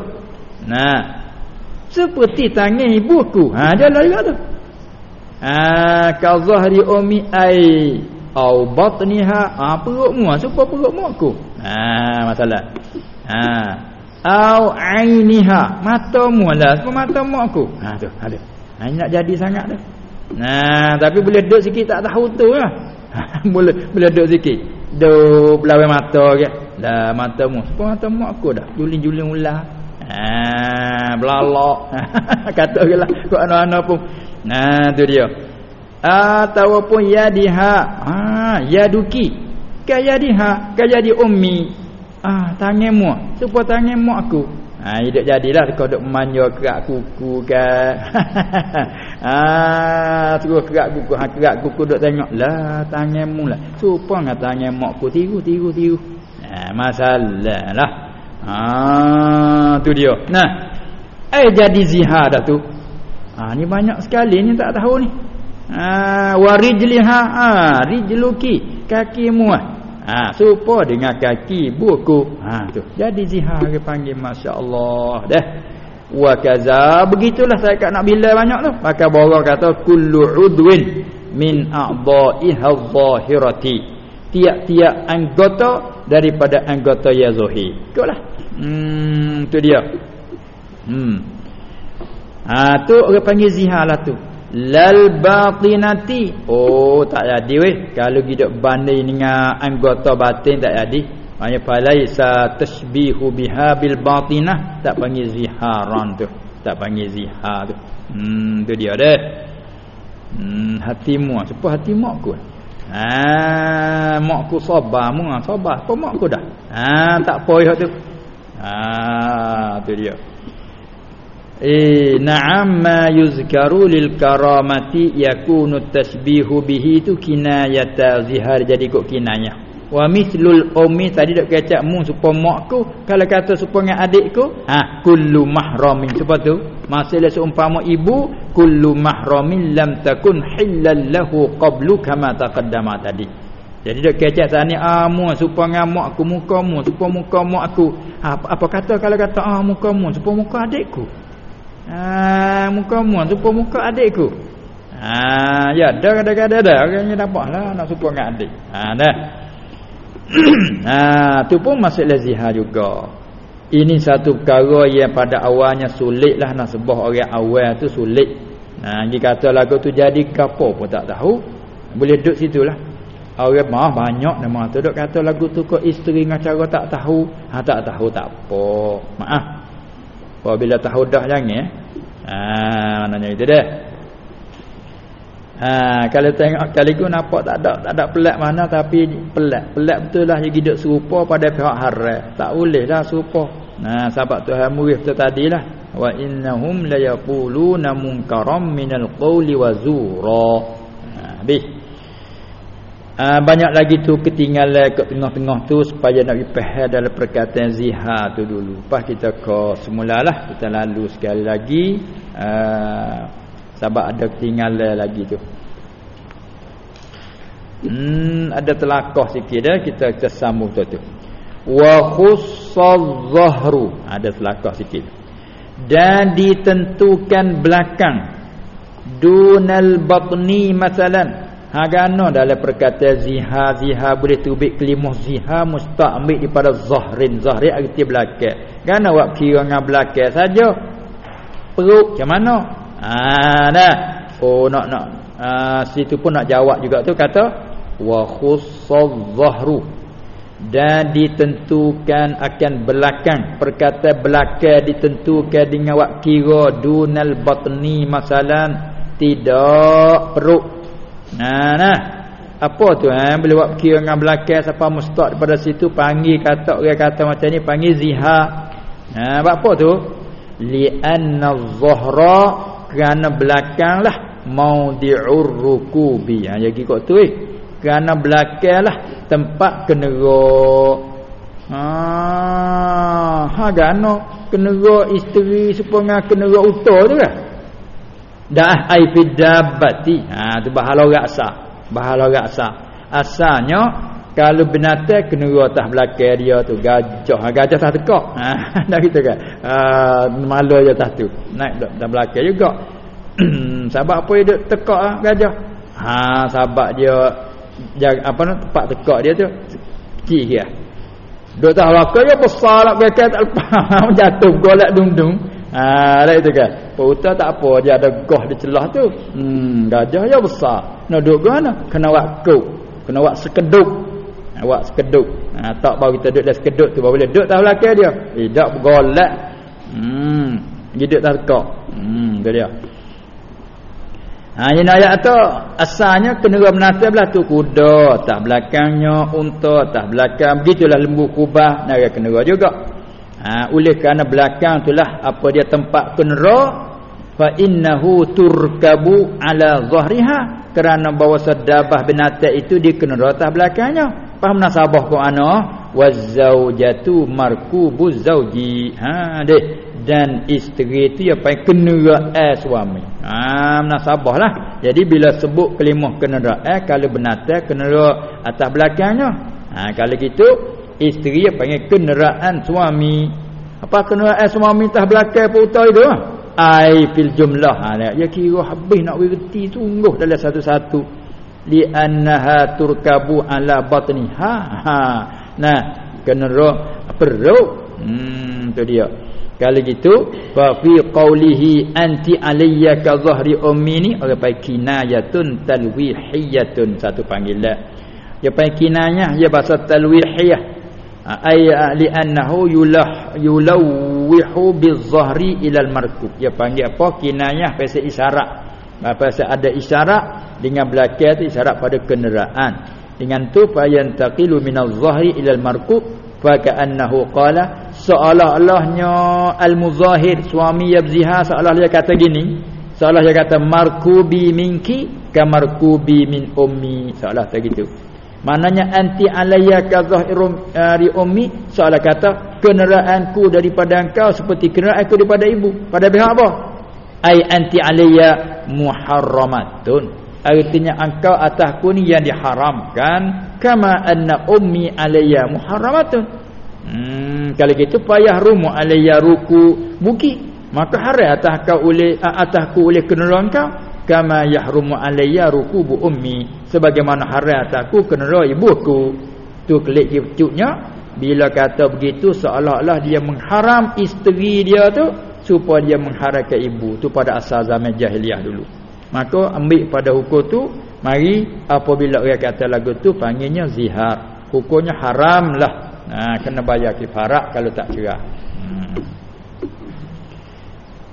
Nah seperti tangan ibuku ha jalan juga tu ha ka zahri ummi ai au batniha ha perutmu ha supaya perutmu aku ha masalah. Ha. Au ainiha. Matamu lah supaya matamu aku? Ha tu ada. Ha nak jadi sangat tu nah tapi boleh duduk sikit tak tahu tu lah [LAUGHS] boleh boleh duduk sikit. Duk belawai mata ke lah matamu supaya matamu aku dah? Juling-juling ular. Ha belalak. [LAUGHS] Kata lah kok ana-ana pun. Nah tu dia. Ataupun yadiha. Ha yaduki. Ka yadiha, ka jadi ummi. Ah tanganmu. Supaya tanganmu aku. Ha hidup jadilah kau duk manja kerak kuku ke. [LAUGHS] ah terus kerak kuku, ha kerak kuku duk tengok lah tanganmu lah. Supaya ngata tangan makku tiru tiru tiru. Ha masalah lah. Ha tu dia. Nah. Eh jadi zihar dah tu. Ha ni banyak sekali ni tak tahu ni. Ha warijliha ha rijluki kakimu ah. Ha serupa dengan kaki buku. Ha tu. Jadi zihar dia panggil masya-Allah dah. Wa kaza begitulah saya kat nak bila banyak tu. Maka bawa kata kullu udwin min a'dha'iha adh-dhahirati tiap-tiap anggota daripada anggota ya zahir. Ikutlah. Hmm tu dia. Hmm. Ha tu orang panggil zihar lah tu. Lal batinati. Oh tak jadi weh. Kalau kita banding dengan anggota batin tak jadi. Maknanya falaisa tasbihu biha bil batinah tak panggil ziharan tu. Tak panggil zihar tu. Hmm tu dia deh. hmm, hatimu siapa hati makku ha makku sabar mu sabar apa makku dah ha tak payah tu ha tu dia Eh na'am ma yuzkaru lil karamati yakunu tasbihu bihi tu kinayata zihar jadi kok kinayah. Wa mithlul ummi tadi dak kecak mu supaya makku kalau kata supaya dengan adikku ha kullu mahramin sebab tu masalah seumpama ibu kullu mahramin lam takun hillal lahu qablu kama taqaddama tadi. Jadi dak kecak tani amu ah, supaya dengan makku mukamu supaya muka makku. Ha, apa kata kalau kata ah mukamu supaya muka adikku? Ha muka mu supa muka adikku. Ha ya dah kadang-kadang dah orangnya dapatlah nak supa dengan adik. Ha dah. ha [CLEARS THROAT] tu pun masalah zihar juga. Ini satu perkara yang pada awalnya sulitlah nak sebah orang awal tu sulit. Ha dia kata lagu tu jadi kapo pun tak tahu. Boleh duduk situlah. Orang mah banyak nama tu duk kata lagu tu kok isteri dengan cara tak tahu. Ha tak tahu tak apa. Maaf. Apabila tahu dah jangan eh. Ha maknanya itu dah. Ha kalau tengok kali ku nampak tak ada tak ada pelat mana tapi pelat. Pelat betul lah dia hidup serupa pada pihak haram. Tak boleh dah serupa. Nah sahabat Tuhan murid tu tadilah wa innahum la yaquluna munkaram minal qawli wa zura. Ha habis. Uh, banyak lagi tu ketinggalan kat tengah-tengah tu supaya nak dipahal dalam perkataan zihar tu dulu. Lepas kita ke semulalah kita lalu sekali lagi uh, sebab ada ketinggalan lagi tu. Hmm ada telakah sikit dah kita kita sambung tu tu. Wa khussaz-zahru ada telakah sikit. Dan ditentukan belakang dunal batni masalan Ha gano dalam perkataan ziha ziha boleh tubik kelimah ziha musta'mid daripada zahrin zahri arti belakang. Gano wak kira dengan belakang saja. Perut macam mana? Ha dah. Oh nak nak ha, situ pun nak jawab juga tu kata wa khussaz zahru dan ditentukan akan belakang perkataan belakang ditentukan dengan wak kira dunal batni masalan tidak perut Nah nah. Apa tu eh boleh buat kira dengan belakang siapa mustaq daripada situ panggil kata orang kata macam ni panggil ziha. Nah buat apa tu? Li anna dhahra kerana belakanglah maudi'ur rukubi. Ha jadi kok tu eh. Kerana belakanglah tempat kenera. Ha ha gano kenera isteri supaya kenera utuh tu kan? Dah ai fidabati ha tu bahala raksa bahala raksa asalnya kalau binatang kena atas belakang dia tu gajah. Ha, gajah tak tekak. Ha [LAUGHS] dah gitu kan. Ha malu je atas tu. Naik dah belakang juga. [CLEARS THROAT] Sebab apa dia tekak ha, gajah? Ha sebab dia jaga apa nak tempat tekak dia tu kecil dia duk tahu belakang dia besar lah. Belakang tak lepas. [LAUGHS] Jatuh golak dung-dung Ha lah itu kan. Pauta tak apa dia ada goh di celah tu. Hmm gajah ya besar. Nak duduk ke mana? Kena waktu. Kena wak sekeduk. Ha, wak sekeduk. Ha, tak baru kita duduk dalam sekeduk tu baru boleh duduk tak belakang dia. Eh, bergolak. Hmm duduk tak tekak. Hmm tu dia. Ha ini ayat tu asalnya kena menata belah tu kuda, tak belakangnya unta, tak belakang begitulah lembu kubah, nak kena juga ha, oleh kerana belakang itulah apa dia tempat kenera fa innahu turkabu ala zahriha. Kerana bawa sedabah binatang itu di kenera atas belakangnya. Faham nasabah ko ana wazaujatu markubu zauji. Ha deh dan isteri itu ya pai kenera eh suami. Ha nasabahlah jadi bila sebut kelimah kenera eh kalau binatang kenera atas belakangnya. Ha kalau gitu isteri panggil kenderaan suami. Apa kenderaan suami tah belakang putar itu ai fil jumlah. Ha ya kira habis nak berhenti sungguh dalam satu-satu. Li annaha turkabu ala batniha ha nah kenera perut hmm tu dia. Kalau gitu fa fi qawlihi anti alayya ka dhahri ummi ni orang panggil kinayatun talwihiyatun satu panggilan. Dia panggil kinayah dia bahasa talwihiyah ay li annahu yulah yulawihu bizahri ila almarkub dia panggil apa? Kinayah pasal isyarat. Apa ada isyarat dengan belakang tu isyarat pada kenderaan. Dengan tu fayan taqilu minaz zahri ila al markub fa ka'annahu qala seolah-olahnya al muzahir suami yabziha seolah dia kata gini. Seolah dia kata markubi minki ka markubi min ummi. Seolah tak gitu Maknanya anti alayya ka zahirum ri ummi seolah kata kenderaanku daripada engkau seperti kenderaanku daripada ibu. Pada pihak apa? Ai anti alayya muharramatun. Artinya engkau atasku ni yang diharamkan kama anna ummi alayya muharramatun. Hmm kalau gitu payah rumu alayya ruku buki. Maka haram atas kau oleh atasku oleh kenderaanku kau kama yahrumu alayya rukubu ummi. Sebagaimana haram atakku kena roh ibuku. Tu klik cucuknya. Bila kata begitu seolah-olah dia mengharam isteri dia tu supaya dia mengharamkan ibu tu pada asal zaman jahiliah dulu. Maka ambil pada hukum tu mari apabila orang kata lagu tu panggilnya zihar. Hukumnya haram lah. Ha, kena bayar kifarat kalau tak cerah. Hmm.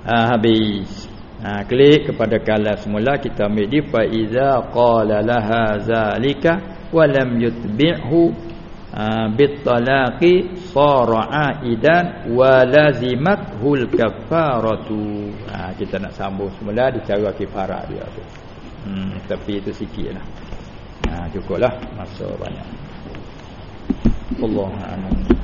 ha, habis Ha, klik kepada kalam semula kita ambil di fa iza qala laha zalika wa lam yutbi'hu ha, bit talaqi sara aidan wa lazimat hul kafaratu ha, kita nak sambung semula di cara kifarah dia tu. Hmm, tapi itu sikitlah ha, cukuplah. Masa banyak. Allah a'lam